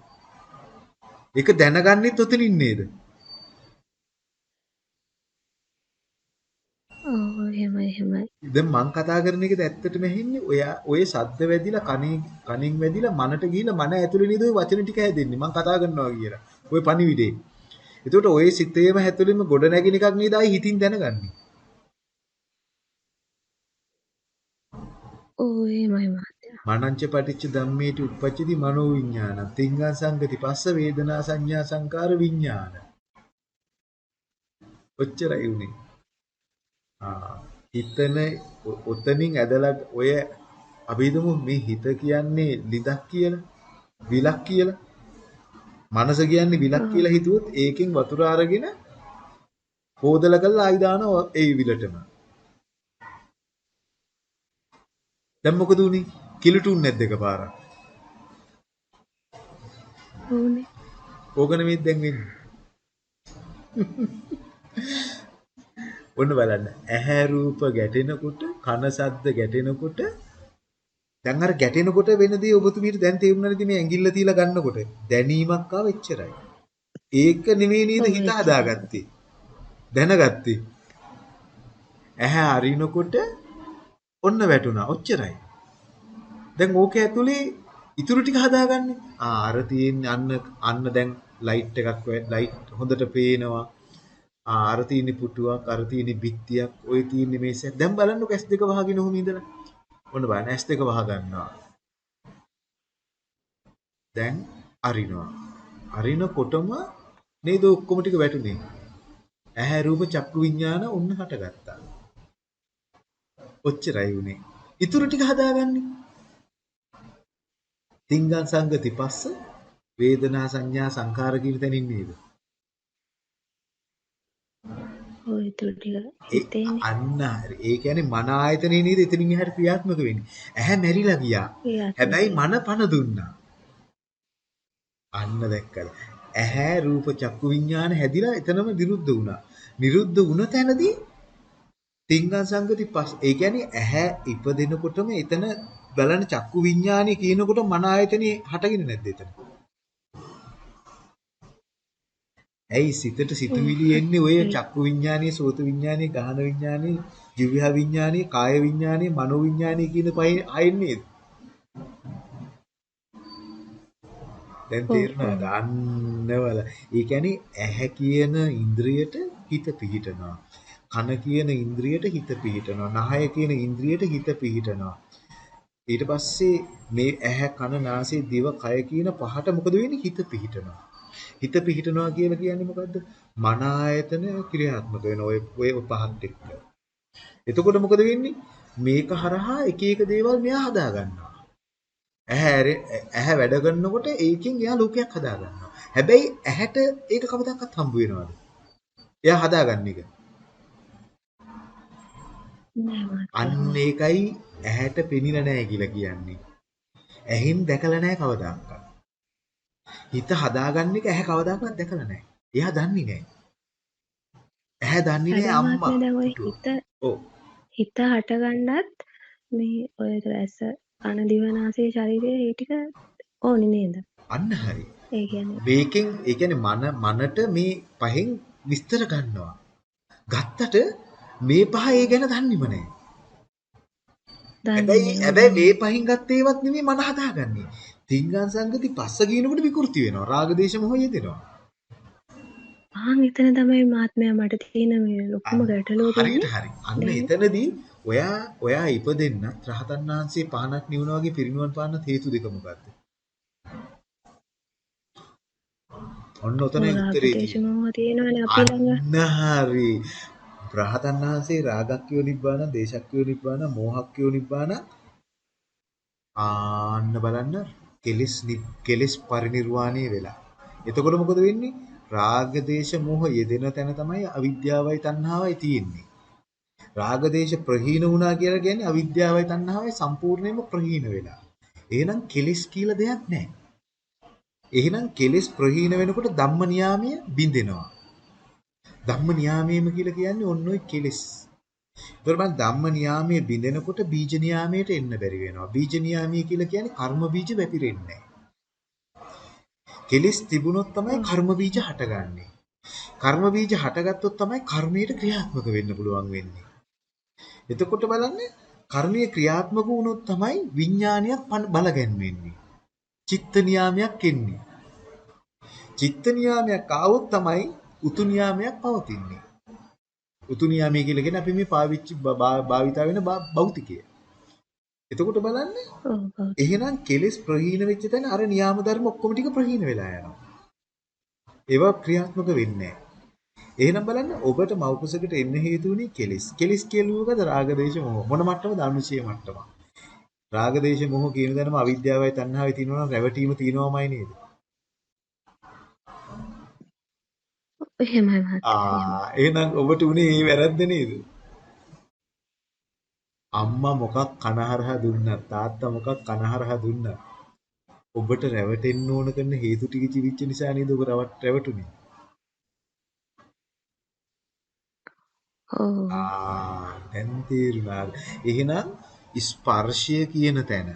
ඒක දැනගන්නෙත් ඔතනින් නේද? ඔව් එහෙමයි එහෙමයි. දැන් මං කතා කරන එකද ඇත්තටම ඇහෙන්නේ ඔයා ඔය සද්ද වැදිලා කනින් කනින් වැදිලා මනට ගිහිලා මන ඇතුලේ නේද ඔය වචන ටික හැදෙන්නේ මං කතා කරනවා කියලා. ඔය පණිවිඩේ. එතකොට ඔය සිතේම හැතුලෙම ගොඩ නැගින එකක් නේද ආයි හිතින් දැනගන්නේ. එහෙමයි මහත්තයා. මනංච පටිච්ච ධම්මේටි උප්පච්චති මනෝ විඥාන. තිංගං සංගති පස්ස වේදනා සංඥා සංකාර විඥාන. ඔච්චරයි උනේ. ආ හිතන ඔතනින් ඇදලා ඔය අපි මේ හිත කියන්නේ ලිදක් කියලා විලක් කියලා මනස කියන්නේ විලක් කියලා හිතුවොත් ඒකෙන් වතුර අරගෙන හොදලා කරලා ආයි දානවා ඒ විලටම. දැන් මොකද උනේ කිලුටුන් නැද්ද එකපාරක්? ඕනේ. ඕක නෙමෙයි දැන් වෙන්නේ. ඔන්න බලන්න. ඇහැ රූප ගැටෙනකොට කන ශබ්ද ගැටෙනකොට දැන් අර ගැටෙනකොට වෙන දේ ඔබතුමීට දැන් තේරුණා නේද මේ ඇඟිල්ල තියලා ගන්නකොට දැනීමක් ආව එච්චරයි. ඒක නෙමෙයි නේද හිත හදාගත්තේ. දැනගත්තේ. ඇහැ අරිනකොට ඔන්න වැටුණා. ඔච්චරයි. දැන් ඕක ඇතුලේ ඉතුරු ටික හදාගන්නේ. ආ අර තියෙන්නේ අන්න අන්න දැන් ලයිට් එකක් ලයිට් හොඳට පේනවා. ආ අර තියෙන්නේ පුටුවක් අර තියෙන්නේ බිත්තියක් ඔය තියෙන්නේ මේසයක්. දැන් බලන්නකො S2 වහගෙන ඔහොම ඉඳලා. ඔන්න බලන්න S2 වහ ගන්නවා. දැන් අරිනවා. අරිනකොටම නේද ඔක්කොම ටික වැටුනේ. ඇහැ රූප චක්කු විඥාන ඔන්න හටගත්තා. ඔච්චරයි උනේ. ඉතුරු ටික හදාගන්නේ. තිංගං සංගති පස්ස වේදනා සංඥා සංකාර කියන තැනින් නේද? ඔය ටික. අන්න හරි. ඒ කියන්නේ මන ආයතනේ නේද එතනින් එහාට ක්‍රියාත්මක වෙන්නේ. ඇහැ මැරිලා ගියා. හැබැයි මන පන දුන්නා. අන්න දැක්කද? ඇහැ රූප චක්කු විඥාන හැදිලා එතනම නිරුද්ධ වුණා. නිරුද්ධ වුණ තැනදී තිංගං සංගති පස් ඒ කියන්නේ ඇහැ ඉපදෙනකොටම එතන බලන චක්කු විඥානය කියනකොට මන ආයතනේ හටගෙන නැද්ද එතන? ඇයි සිතට සිතුවිලි එන්නේ? ඔය චක්කු විඥානයේ සෝත විඥානයේ ගහන විඥානයේ ජීවහ විඥානයේ කාය විඥානයේ මනෝ විඥානයේ කියන පහේ ආයෙන්නේ දැන් තේරෙනවද අන්නවල ඒ කියන්නේ ඇහැ කියන ඉන්ද්‍රියට හිත පිහිටනවා. කන කියන ඉන්ද්‍රියට හිත පිහිටනවා. නහය කියන ඉන්ද්‍රියට හිත පිහිටනවා. ඊට පස්සේ මේ ඇහැ කන නාසය දිව කය කියන පහට මොකද වෙන්නේ? හිත පිහිටනවා හිත පිහිටනවා කියලා කියන්නේ මොකද්ද? මන ආයතන ක්‍රියාත්මක වෙන ඔය ඔය පහත් එක්ක. එතකොට මොකද වෙන්නේ? මේක හරහා එක එක දේවල් මෙයා හදා ගන්නවා. ඇහැ ඇහැ වැඩ කරනකොට ඒකෙන් එයා ලෝකයක් හදා ගන්නවා. හැබැයි ඇහැට ඒක කවදාවත් හම්බ වෙනවද? එයා හදාගන්න එක. අන්න ඒකයි ඇහැට පෙනිලා නැහැ කියලා කියන්නේ. ඇහින් දැකලා නැහැ කවදාවත්. හිත හදාගන්න එක ඇහැ කවදාකවත් දැකලා නැහැ. එයා දන්නේ නැහැ. ඇහැ දන්නේ නැහැ අම්මා. හිත ඔව්. හිත හටගන්නත් මේ ඔය ඇස කන දිව නාසය ශරීරය ඒ ටික ඕනේ නේද? අන්න හරි. ඒ කියන්නේ මේකෙන් ඒ කියන්නේ මන මනට මේ පහෙන් විස්තර ගන්නවා. ගත්තට මේ පහ ඒ ගැන දන්නේම නැහැ. හැබැයි හැබැයි මේ පහින් ගත්ත ඒවත් නෙමෙයි මන හදාගන්නේ. තිංගං සංගති පස්ස කියනකොට විකෘති වෙනවා. රාග දේශ මොහ යෙදෙනවා. ආන් එතන තමයි මාත්මයා මට තියෙන මේ ලොකුම ගැටලුව හරියට හරි. අන්න එතනදී ඔයා ඔයා ඉපදෙන්න රහතන් වහන්සේ පහනක් නිවන වගේ පිරිනුවන් පාන්න හේතු දෙක මොකද්ද? ඔන්න ඔතන උත්තරේ ළඟ. හරි. රහතන් වහන්සේ රාගක්ඛයෝ නිබ්බාන, දේශක්ඛයෝ නිබ්බාන, මෝහක්ඛයෝ නිබ්බාන ආන්න බලන්න කෙලස් කෙලස් පරිණිරවාණය වෙලා. එතකොට මොකද වෙන්නේ? රාග දේශ මොහ යෙදෙන තැන තමයි අවිද්‍යාවයි තණ්හාවයි තියෙන්නේ. රාග දේශ ප්‍රහීන වුණා කියලා කියන්නේ අවිද්‍යාවයි තණ්හාවයි සම්පූර්ණයෙන්ම ප්‍රහීන වෙලා. එහෙනම් කෙලස් කියලා දෙයක් නැහැ. එහෙනම් කෙලස් ප්‍රහීන වෙනකොට ධම්ම නියාමය බිඳෙනවා. ධම්ම නියාමයේම කියලා කියන්නේ ඔන්න ඔය කෙලෙස්. ඒතර මම ධම්ම නියාමයේ බිඳෙනකොට බීජ නියාමයට එන්න බැරි වෙනවා. බීජ නියාමයේ කියලා කියන්නේ කර්ම බීජ වැපිරෙන්නේ කෙලෙස් තිබුණොත් තමයි කර්ම බීජ හටගන්නේ. කර්ම බීජ හටගත්තොත් තමයි කර්මයට ක්‍රියාත්මක වෙන්න පුළුවන් වෙන්නේ. එතකොට බලන්න කර්මීය ක්‍රියාත්මක වුණොත් තමයි විඥානයක් බලගැන්වෙන්නේ. චිත්ත නියාමයක් එන්නේ. චිත්ත නියාමයක් ආවොත් තමයි උතු නියාමයක් පවතින්නේ. උතු නියාමය කියලා කියන්නේ අපි මේ පාවිච්චි භාවිතා වෙන භෞතිකය. එතකොට බලන්න එහෙනම් කෙලෙස් ප්‍රහීන වෙච්ච තැන අර නියාම ධර්ම ඔක්කොම ටික ප්‍රහීන වෙලා යනවා. ඒවා ක්‍රියාත්මක වෙන්නේ එහෙනම් බලන්න ඔබට මෞකසකට එන්න හේතු වුණේ කෙලෙස්. කෙලෙස් කියලුවකද රාග දේශ මොහ. මොන මට්ටමද? අනුශය මට්ටම. රාග දේශ මොහ කියන දනම අවිද්‍යාවයි තණ්හාවයි තියෙනවා නම් රැවටීම තියෙනවමයි නේද? එහෙමයි මහත්තයා. ආ එහෙනම් ඔබට උනේ මේ වැරද්ද නේද? අම්මා මොකක් කනහරහා දුන්නත් තාත්තා මොකක් කනහරහා දුන්නත් ඔබට රැවටෙන්න ඕන කරන හේතු ටික කිවිච්ච නිසා නේද ඔබ රැවටුනේ. ඔව්. ආ දැන් තේරුණා. එහෙනම් ස්පර්ශය කියන තැන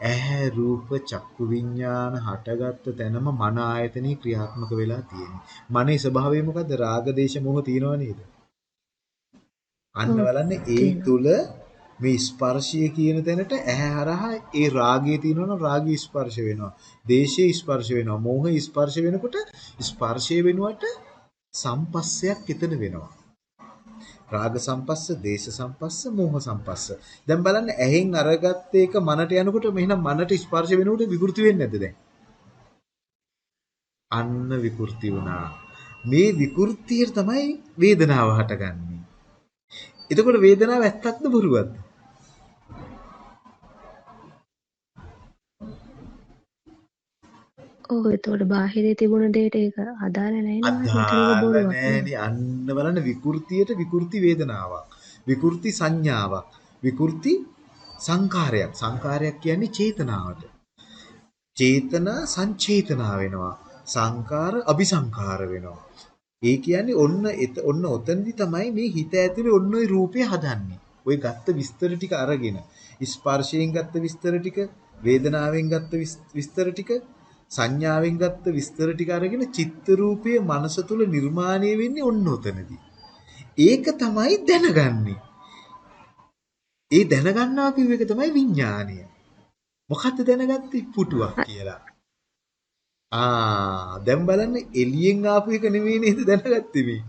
ඇහැ රූප චක්කු විඥාන හටගත්ත තැනම මන ආයතනේ ක්‍රියාත්මක වෙලා තියෙන්නේ. මනේ ස්වභාවය මොකද්ද? රාග දේශ මොහ තියෙනව නේද? අන්න බලන්න ඒ තුල මේ ස්පර්ශය කියන තැනට ඇහැ හරහා ඒ රාගය තියෙනවනම් රාගී ස්පර්ශ වෙනවා. දේශේ ස්පර්ශ වෙනවා. මෝහේ ස්පර්ශ වෙනකොට ස්පර්ශය වෙනුවට සම්පස්සයක් එතන වෙනවා. රාග සම්පස්ස, දේශ සම්පස්ස, මෝහ සම්පස්ස. දැන් බලන්න ඇහෙන් අරගත්ත එක මනට යනකොට මෙහෙනම් මනට ස්පර්ශ වෙනකොට විකෘති වෙන්නේ නැද්ද දැන්? අන්න විකෘති වුණා. මේ විකෘතිය තමයි වේදනාව හටගන්නේ. එතකොට වේදනාව ඇත්තක්ද බොරුවක්ද? ඕ එතවට බාහිරේ තිබුණ දේට ඒක අදාළ නෑ අන්න බලන්න විකෘතියට විකෘති වේදනාවක් විකෘති සංඥාවක් විකෘති සංකාරයක්. සංකාරයක් කියන්නේ චේතනාවට. චේතනා සංචේතනා වෙනවා. සංකාර අபிසංකාර වෙනවා. ඒ කියන්නේ ඔන්න ඔන්න ඔතනදි තමයි මේ හිත ඇතුලේ ඔන්න ওই රූපය හදන්නේ. ওই ගත්ත විස්තර ටික අරගෙන ස්පර්ශයෙන් ගත්ත විස්තර ටික වේදනාවෙන් ගත්ත විස්තර ටික සංඥාවෙන් ගත්ත විස්තර ටික අරගෙන චිත්ත රූපයේ මනස තුල නිර්මාණය වෙන්නේ ඔන්න ඔතනදී. ඒක තමයි දැනගන්නේ. ඒ දැනගන්නවා කියව එක තමයි විඥානය. මොකද්ද දැනගත්තේ පුටුවක් කියලා. ආ දැන් බලන්න එළියෙන් ආපු එක නෙමෙයි නේද දැනගත්තේ මේ.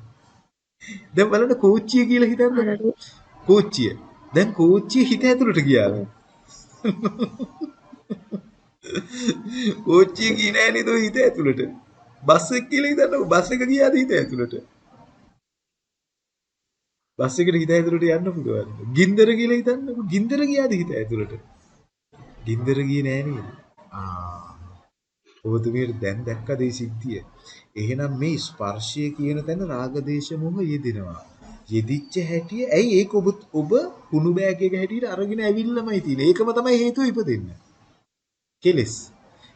දැන් බලන්න කෝච්චිය කියලා හිතන්න. කෝච්චිය. දැන් කෝච්චිය හිත ඇතුළට ගියාද? කෝච්චිය ගියේ නෑ නේද හිත ඇතුළට. බස් එක කියලා හිතන්නකො බස් එක ගියාද හිත ඇතුළට. බස් එකට හිත ඇතුළට යන්න පුළුවන්. ගින්දර කියලා හිතන්නකො ගින්දර ගියාද හිත ඇතුළට. ගින්දර ගියේ නෑ නේද? ආ. ඔබතුමියට දැන් දැක්කද මේ සිද්ධිය? එහෙනම් මේ ස්පර්ශය කියන තැන රාගදේශ මොහ යෙදෙනවා. යෙදිච්ච හැටි ඇයි ඒක ඔබ ඔබ කුණු බෑග් එක හැටියට අරගෙන ඇවිල්ලාමයි තියෙන්නේ. ඒකම තමයි හේතුව ඉපදෙන්නේ. කෙලස්.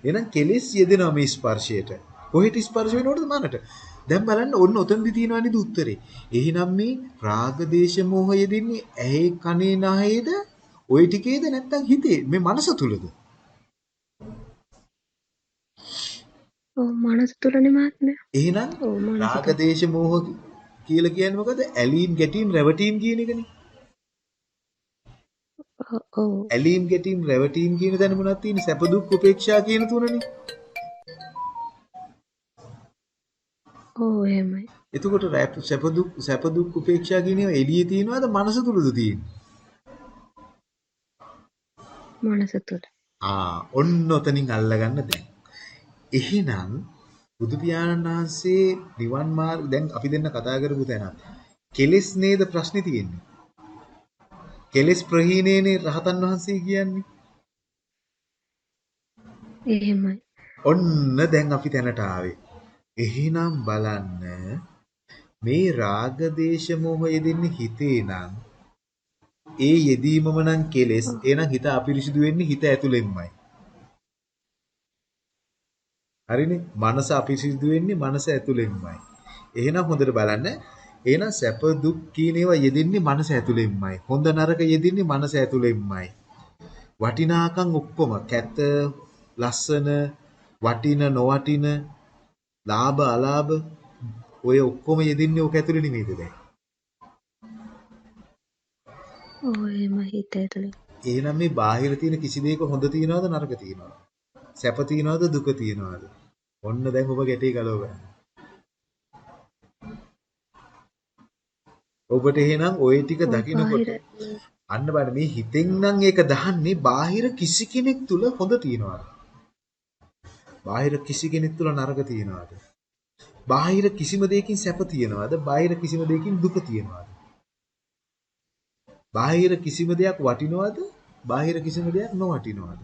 එහෙනම් කෙලස් යෙදෙනවා මේ ස්පර්ශයට. කොහෙට ස්පර්ශ වෙනවද මනට? දැන් බලන්න ඔන්න ඔතනදි තියෙනවා නේද උත්තරේ. එහෙනම් මේ රාග දේශ මොහ යෙදින්නේ ඇහි කනේ නහයේද? ওই ටිකේද නැත්තම් හිතේ මේ මනස තුලද? ඔව් මනස තුලනේ මහත්මයා. එහෙනම් රාග දේශ මොහ කියලා කියන්නේ මොකද? ඇලීම් ගැටීම් රැවටීම් කියන එකනේ. ඔව්. ඇලීම් ගැටීම් රැවටීම් කියන තැන මොනවද තියෙන්නේ? සැප දුක් උපේක්ෂා කියන තුනනේ. ඔව් එහෙමයි. එතකොට සැප දුක් සැප දුක් උපේක්ෂා කියන ඒවා එළියේ තියෙනවද මනස තුලද තියෙන්නේ? මනස තුල. ආ ඔන්න ඔතනින් අල්ලගන්න දැන්. එහෙනම් බුදු පියාණන් වහන්සේ නිවන් මාර්ග දැන් අපි දෙන්න කතා කරපු තැන කෙලෙස් නේද ප්‍රශ්නේ තියෙන්නේ? කෙලෙස් ප්‍රහීනේනේ රහතන් වහන්සේ කියන්නේ. එහෙමයි. ඔන්න දැන් අපි තැනට ආවේ. එහෙනම් බලන්න මේ රාග දේශ මොහ යෙදෙන්නේ හිතේ නම් ඒ යෙදීමම නම් කෙලෙස් එහෙනම් හිත අපිරිසිදු වෙන්නේ හිත ඇතුළෙන්මයි. හරිනේ? මනස අපිරිසිදු වෙන්නේ මනස ඇතුළෙන්මයි. එහෙනම් හොඳට බලන්න. එහෙනම් සැප දුක් කියන ඒවා යෙදෙන්නේ මනස ඇතුළෙන්මයි. හොඳ නරක යෙදෙන්නේ මනස ඇතුළෙන්මයි. වටිනාකම් ඔක්කොම කැත, ලස්සන, වටින, නොවටින, ලාභ, අලාභ ඔය ඔක්කොම යෙදෙන්නේ ඔක ඇතුළේ නෙමෙයිද දැන්? ඔය එම හිත ඇතුලේ. එහෙනම් මේ බාහිර තියෙන කිසි දෙයක හොඳ තියනවද නරක තියනවද? සැප තියනවද දුක තියනවද? ඔන්න දැන් ඔබ ගැටේ ගලව ගන්න. ඔබට එහෙනම් ওই ටික දකිනකොට අන්න බලන්න මේ හිතෙන් නම් ඒක දහන්නේ බාහිර කිසි කෙනෙක් තුල හොඳ තියනවාද? බාහිර කිසි කෙනෙක් තුල නරක තියනවාද? බාහිර කිසිම දෙයකින් සැප තියනවාද? බාහිර කිසිම දෙයකින් දුක තියනවාද? බාහිර කිසිම දෙයක් වටිනවද? බාහිර කිසිම දෙයක් නොවටිනවද?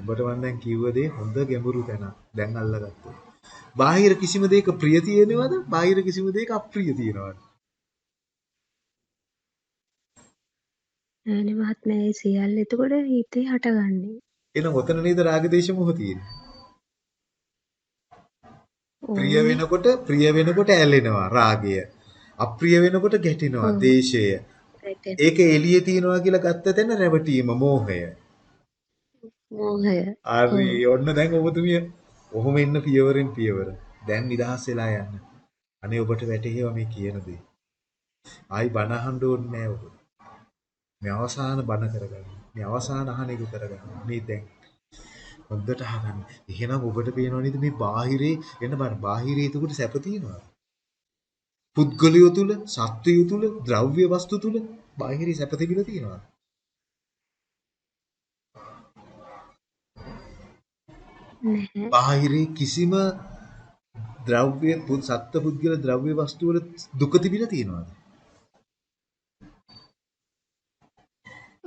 ඔබට මම දැන් කිව්ව දේ හොඳ ගැඹුරු තැනක්. දැන් අල්ලගත්තා. බාහිර කිසිම දෙයක ප්‍රිය තියෙනවද? බාහිර කිසිම දෙයක අප්‍රිය තියෙනවද? නෑනේ මහත්මයා ඒ සියල්ල එතකොට හිතේ හටගන්නේ. එහෙනම් ඔතන නේද රාග දේශ මොහ තියෙන්නේ? ප්‍රිය වෙනකොට ප්‍රිය වෙනකොට ඇලෙනවා රාගය. අප්‍රිය වෙනකොට ගැටෙනවා දේශය. ඒක එළියේ තියනවා කියලා ගත්ත තැන රැවටීම මෝහය. මෝහය. හරි ඔන්න දැන් ඔබතුමිය ඔහොම ඉන්න පියවරෙන් පියවර. දැන් නිදහස් වෙලා යන්න. අනේ ඔබට වැටහෙවා මේ කියන දේ. ආයි බණ අහන්න ඕනේ නෑ ඔබ. මේ අවසාන බණ කරගන්න. මේ අවසාන අහන එක කරගන්න. මේ දැන් හොඳට අහගන්න. එහෙනම් ඔබට පේනව නේද මේ බාහිරේ එන්න බලන්න. බාහිරේ එතකොට සැප තියෙනවා. පුද්ගලයෝ තුල, සත්වයෝ තුල, ද්‍රව්‍ය වස්තු තුල බාහිරේ සැප තිබිලා තියෙනවා. බාහිරේ කිසිම ද්‍රව්‍ය පුත් සත්ත්ව පුද්ගල ද්‍රව්‍ය වස්තු වල දුක තිබිලා තියෙනවද?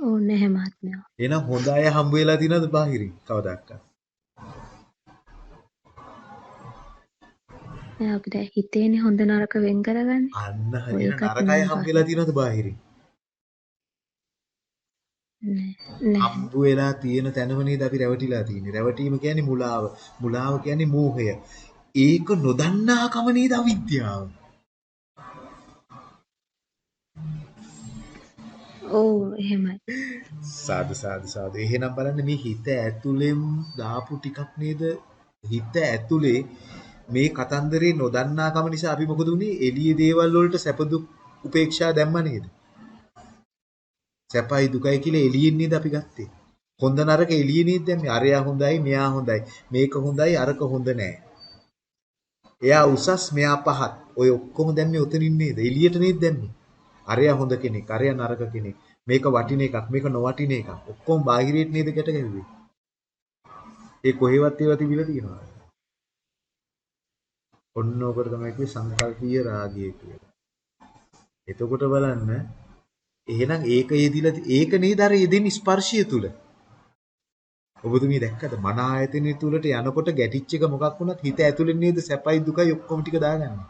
ඕ නැහැ මහත්මයා. එහෙනම් හොඳ අය හම්බ වෙලා තියෙනවද බාහිරින් කවදාවත්? නෑ අපි දැන් හිතේනේ හොඳ නරක වෙන් කරගන්නේ. අන්න හරියට නරකයි හම්බ වෙලා තියෙනවද බාහිරින්? හම්බ වෙලා තියෙන තැනම නේද අපි රැවටිලා තියෙන්නේ. රැවටීම කියන්නේ මුලාව. මුලාව කියන්නේ මෝහය. ඒක නොදන්නාකම නේද අවිද්‍යාව. ඔව් එහෙමයි. සාදු සාදු සාදු. එහෙනම් බලන්න මේ හිත ඇතුලෙන් දාපු ටිකක් නේද? හිත ඇතුලේ මේ කතන්දරේ නොදන්නාකම නිසා අපි මොකද උනේ? එළියේ දේවල් වලට සැප දුක් උපේක්ෂා දැම්ම නේද? සැපයි දුකයි කියලා එළියෙන් නේද අපි ගත්තේ? හොඳ නරක එළියේ නේද දැම්මේ? අරයා හොඳයි, මෙයා හොඳයි. මේක හොඳයි, අරක හොඳ නෑ. එයා උසස්, මෙයා පහත්. ඔය ඔක්කොම දැම්මේ උතනින් නේද? එළියට නේද දැම්මේ? අරයා හොඳ කෙනෙක්, අරයා නරක කෙනෙක්. මේක වටින එකක්, මේක නොවටින එකක්. ඔක්කොම බාහිරයට නේද ගැට ගැහුවේ? ඒ කොහෙවත් ඒවා තිබිලා තියෙනවා. ඔන්න ඔකට තමයි කිව්වේ සංකල්පීය රාගය කියලා. එතකොට බලන්න එහෙනම් ඒක යෙදිලා ඒක නේද අර යෙදෙන ස්පර්ශය තුල. ඔබතුමිය දැක්කද මන ආයතනෙ තුලට යනකොට ගැටිච්ච එක මොකක් වුණත් හිත ඇතුලේ නේද සැපයි දුකයි ඔක්කොම ටික දාගන්නේ.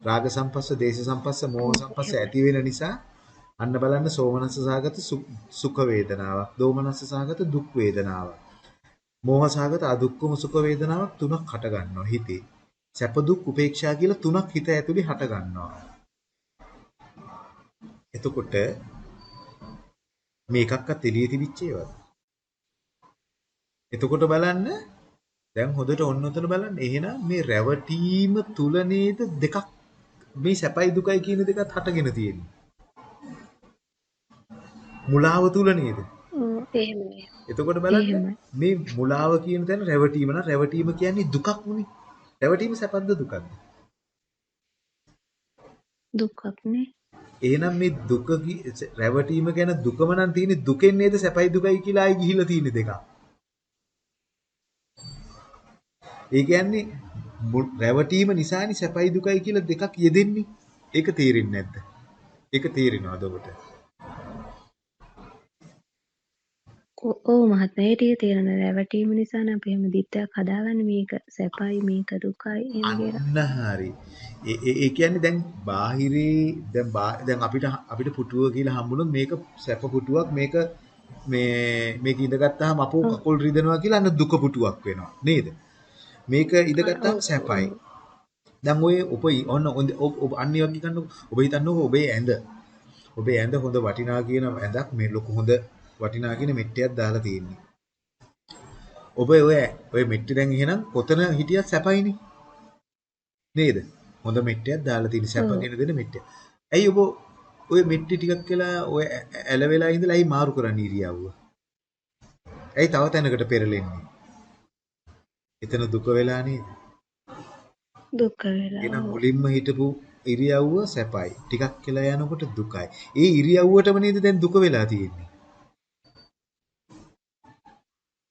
රාග සම්පස්ස, දේශ සම්පස්ස, මෝහ සම්පස්ස ඇති වෙන නිසා අන්න බලන්න සෝමනස්ස සහගත සුඛ වේදනාවක්, දෝමනස්ස සහගත දුක් වේදනාවක්. මෝහ සහගත අදුක්කම සුඛ වේදනාවක් තුනක් හට ගන්නවා හිතේ. සැප දුක් උපේක්ෂා කියලා තුනක් හිත ඇතුලේ හට ගන්නවා. එතකොට මේකක්වත් එළියේ තිබිච්ච ඒවාද? එතකොට බලන්න දැන් හොඳට ඔන්න ඔතන බලන්න එහෙනම් මේ රැවටීම තුල නේද දෙකක් මේ සැපයි දුකයි කියන දෙකත් හටගෙන තියෙන්නේ. මුලාව තුල නේද? ඔව් එහෙමයි. එතකොට බලන්න. මේ මුලාව කියන තැන රැවටීම නම් රැවටීම කියන්නේ දුකක් නෙවෙයි. රැවටීම සැපද්ද දුකක්ද? දුකක් නේ. එහෙනම් මේ දුක කි- රැවටීම ගැන දුකම නම් තියෙන්නේ දුකෙන් නේද සැපයි දුකයි කියලා ආයි ගිහිලා තියෙන්නේ දෙකක්. ඒ කියන්නේ මු- රැවටීම නිසානේ සැපයි දුකයි කියලා දෙකක් යෙදෙන්නේ. ඒක තේරෙන්නේ නැද්ද? ඒක තේරෙනවද ඔබට? ඔව් මහත්මයා ඒ ටික තේරෙන රැවටීම නිසානේ අපි එහෙම දිත්තයක් හදාගන්නේ මේක සැපයි මේක දුකයි එහෙම කියලා. අන්න හරි. ඒ ඒ කියන්නේ දැන් බාහිරේ දැන් දැන් අපිට අපිට පුටුව කියලා හම්බුනොත් මේක සැප පුටුවක් මේක මේ මේක ඉඳගත්තාම අපෝ කකුල් රිදෙනවා කියලා අන්න දුක පුටුවක් වෙනවා නේද? මේක ඉඳගත්තාම සැපයි. දැන් ඔය ඔබ ඔන්න ඔබ අන්නේ වගේ ගන්න ඔබ හිතන්නකෝ ඔබේ ඇඳ. ඔබේ ඇඳ හොඳ වටිනා කියන ඇඳක් මේ ලොකු හොඳ වටිනා කියන මෙට්ටයක් දාලා තියෙන්නේ. ඔබ ඔය ඔය මෙට්ටි දැන් එහෙනම් කොතන හිටියත් සැපයිනේ. නේද? හොඳ මෙට්ටයක් දාලා තියෙන සැප දෙන දෙන මෙට්ටය. ඇයි ඔබ ඔය මෙට්ටි ටිකක් කියලා ඔය ඇල වෙලා ඉඳලා ඇයි මාරු කරන්න ඉරියව්ව? ඇයි තව තැනකට පෙරලෙන්නේ? එතන දුක වෙලා නේද? දුක වෙලා. එහෙනම් මුලින්ම හිටපු ඉරියව්ව සැපයි. ටිකක් කියලා යනකොට දුකයි. ඒ ඉරියව්වටම නේද දැන් දුක වෙලා තියෙන්නේ.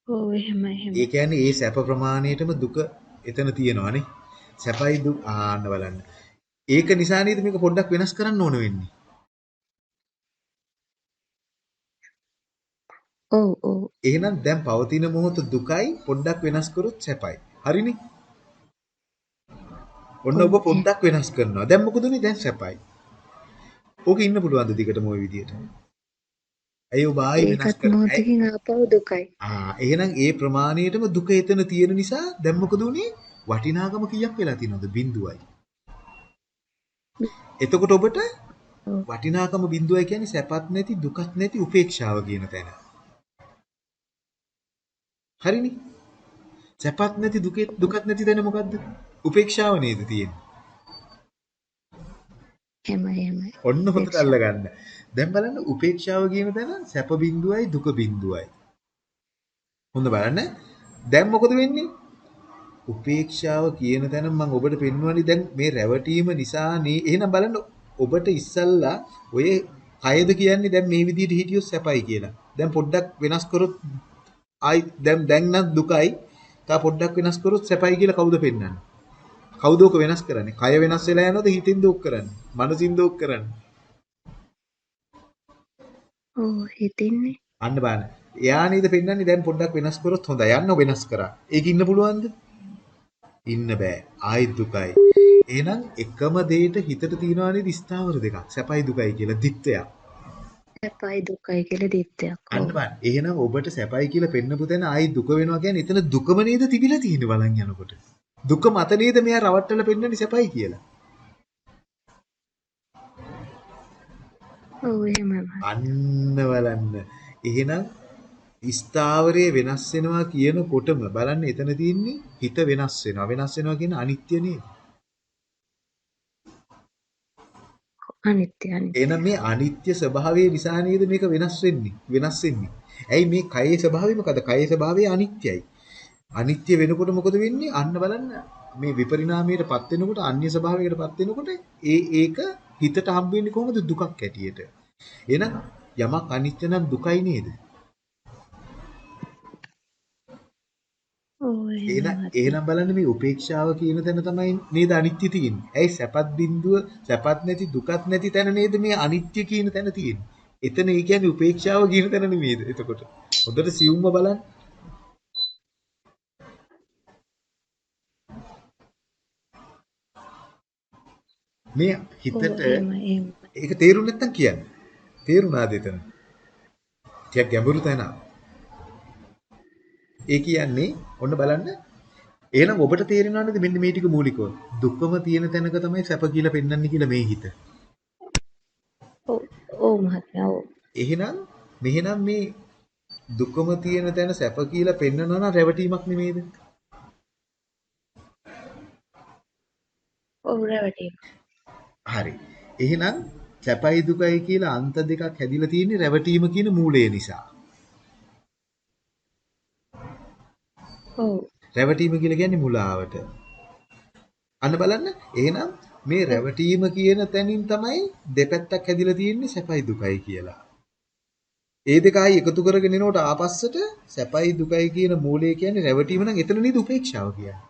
ඔව් එහෙම එහෙම. ඒ කියන්නේ ඒ සැප ප්‍රමාණයටම දුක එතන තියෙනවානේ. සැපයි දුක් ආන්න බලන්න. ඒක නිසා නේද මේක පොඩ්ඩක් වෙනස් කරන්න ඕන වෙන්නේ. ඔව් ඔව්. එහෙනම් දැන් පවතින මොහොත දුකයි පොඩ්ඩක් වෙනස් කරොත් සැපයි. හරිනේ? ඔන්න ඔබ පොඩ්ඩක් වෙනස් කරනවා. දැන් මොකද උනේ? දැන් සැපයි. ඕක ඉන්න පුළුවන්ද දිගටම ওই විදියට? ඇයි ඔබ ආයෙ වෙනස් ඒකත් කරන්නේ? මොහොතකින් ආපහු දුකයි. ආ එහෙනම් ඒ ප්‍රමාණයටම දුක එතන තියෙන නිසා දැන් මොකද උනේ? වටිනාකම කීයක් වෙලා තියෙනවද? බිඳුවයි. එතකොට ඔබට වටිනාකම බිඳුවයි කියන්නේ සැපත් නැති දුකත් නැති උපේක්ෂාව කියන තැන. හරිනේ. සැපත් නැති දුකේ දුකත් නැති තැන මොකද්ද? උපේක්ෂාව නේද තියෙන්නේ. එහෙමයි එහෙමයි. ඔන්න හොඳට අල්ලගන්න. දැන් බලන්න උපේක්ෂාව කියන තැන සැප බිඳුවයි දුක බිඳුවයි. හොඳ බලන්න. දැන් මොකද වෙන්නේ? උපේක්ෂාව කියන තැන මම ඔබට පෙන්වන්නේ දැන් මේ රැවටීම නිසා නේ. එහෙනම් බලන්න ඔබට ඉස්සල්ලා ඔය කයද කියන්නේ දැන් මේ විදිහට හිටියොත් සැපයි කියලා. දැන් පොඩ්ඩක් වෙනස් කරොත් ආයි දැන් දැන් නම් දුකයි. තා පොඩ්ඩක් වෙනස් කරොත් සැපයි කියලා කවුද පෙන්වන්නේ? කවුද ඔක වෙනස් කරන්නේ? කය වෙනස් වෙලා යනවද හිතින්ද ඔක් කරන්නේ? මනසින්ද ඔක් කරන්නේ? ඔව් හිතින්නේ. අන්න බලන්න. එයා නේද පෙන්වන්නේ දැන් පොඩ්ඩක් වෙනස් කරොත් හොඳයි. යන්න වෙනස් කරා. ඒක ඉන්න පුළුවන්ද? ඉන්න බෑ. ආයි දුකයි. එහෙනම් එකම දෙයට හිතට තියනවා නේද ස්ථාවර දෙකක්. සැපයි දුකයි කියලා දිත්වයක්. සැපයි දුකයි කියලා දිත්තයක්. අන්න බලන්න. එහෙනම් ඔබට සැපයි කියලා පෙන්නපු තැන ආයි දුක වෙනවා කියන්නේ එතන දුකම නේද තිබිලා තියෙන්නේ බලන් යනකොට. දුක මත නේද මෙයා රවට්ටලා පෙන්නන්නේ සැපයි කියලා. ඔව් එහෙමයි. අන්න බලන්න. එහෙනම් ස්ථාවරයේ වෙනස් වෙනවා කියනකොටම බලන්න එතන තියෙන්නේ හිත වෙනස් වෙනවා. වෙනස් වෙනවා කියන අනිත්‍ය නේද? අනිත්‍ය අනිත්‍ය. එහෙනම් මේ අනිත්‍ය ස්වභාවය නිසා නේද මේක වෙනස් වෙන්නේ? වෙනස් වෙන්නේ. ඇයි මේ කයේ ස්වභාවය මොකද? කයේ ස්වභාවය අනිත්‍යයි. අනිත්‍ය වෙනකොට මොකද වෙන්නේ? අන්න බලන්න මේ විපරිණාමයටපත් වෙනකොට අන්‍ය ස්වභාවයකටපත් වෙනකොට ඒ ඒක හිතට හම්බ වෙන්නේ කොහොමද දුකක් ඇටියට. එහෙනම් යමක් අනිත්‍ය නම් දුකයි නේද? එහෙනම් එහෙනම් බලන්න මේ උපේක්ෂාව කියන තැන තමයි නේද අනිත්‍ය තියෙන්නේ. ඇයි සැපත් බිඳුව සැපත් නැති දුකත් නැති තැන නේද මේ අනිත්‍ය කියන තැන තියෙන්නේ. එතන ඒ කියන්නේ උපේක්ෂාව කියන තැන නෙමෙයිද? එතකොට හොඳට සියුම්ව බලන්න. මේ හිතට. ඒක තේරුම් නැත්තම් කියන්න. තේරුණාද එතන? ටිකක් ගැඹුරු තැන. ඒ කියන්නේ ඔන්න බලන්න එහෙනම් ඔබට තේරෙනව නේද මෙන්න මේ ටික මූලිකව. දුක්කම තියෙන තැනක තමයි සැප කියලා පෙන්වන්නේ කියලා මේ හිත. ඔව් ඔව් මහත්මයා ඔව්. එහෙනම් මෙහෙනම් මේ දුකම තියෙන තැන සැප කියලා පෙන්වනවා නම් රැවටීමක් නෙමෙයිද? ඔව් රැවටීම. හරි. එහෙනම් සැපයි දුකයි කියලා අන්ත දෙකක් හැදිලා තියෙන්නේ රැවටීම කියන මූලය නිසා. ඔව් රැවටීම කියලා කියන්නේ මුලාවට. අන්න බලන්න එහෙනම් මේ රැවටීම කියන තැනින් තමයි දෙපැත්තක් හැදිලා තියෙන්නේ සැපයි දුකයි කියලා. ඒ දෙක ආයි එකතු කරගෙන එනකොට ආපස්සට සැපයි දුකයි කියන මූලය කියන්නේ රැවටීම නම් එතන නේද උපේක්ෂාව කියන්නේ.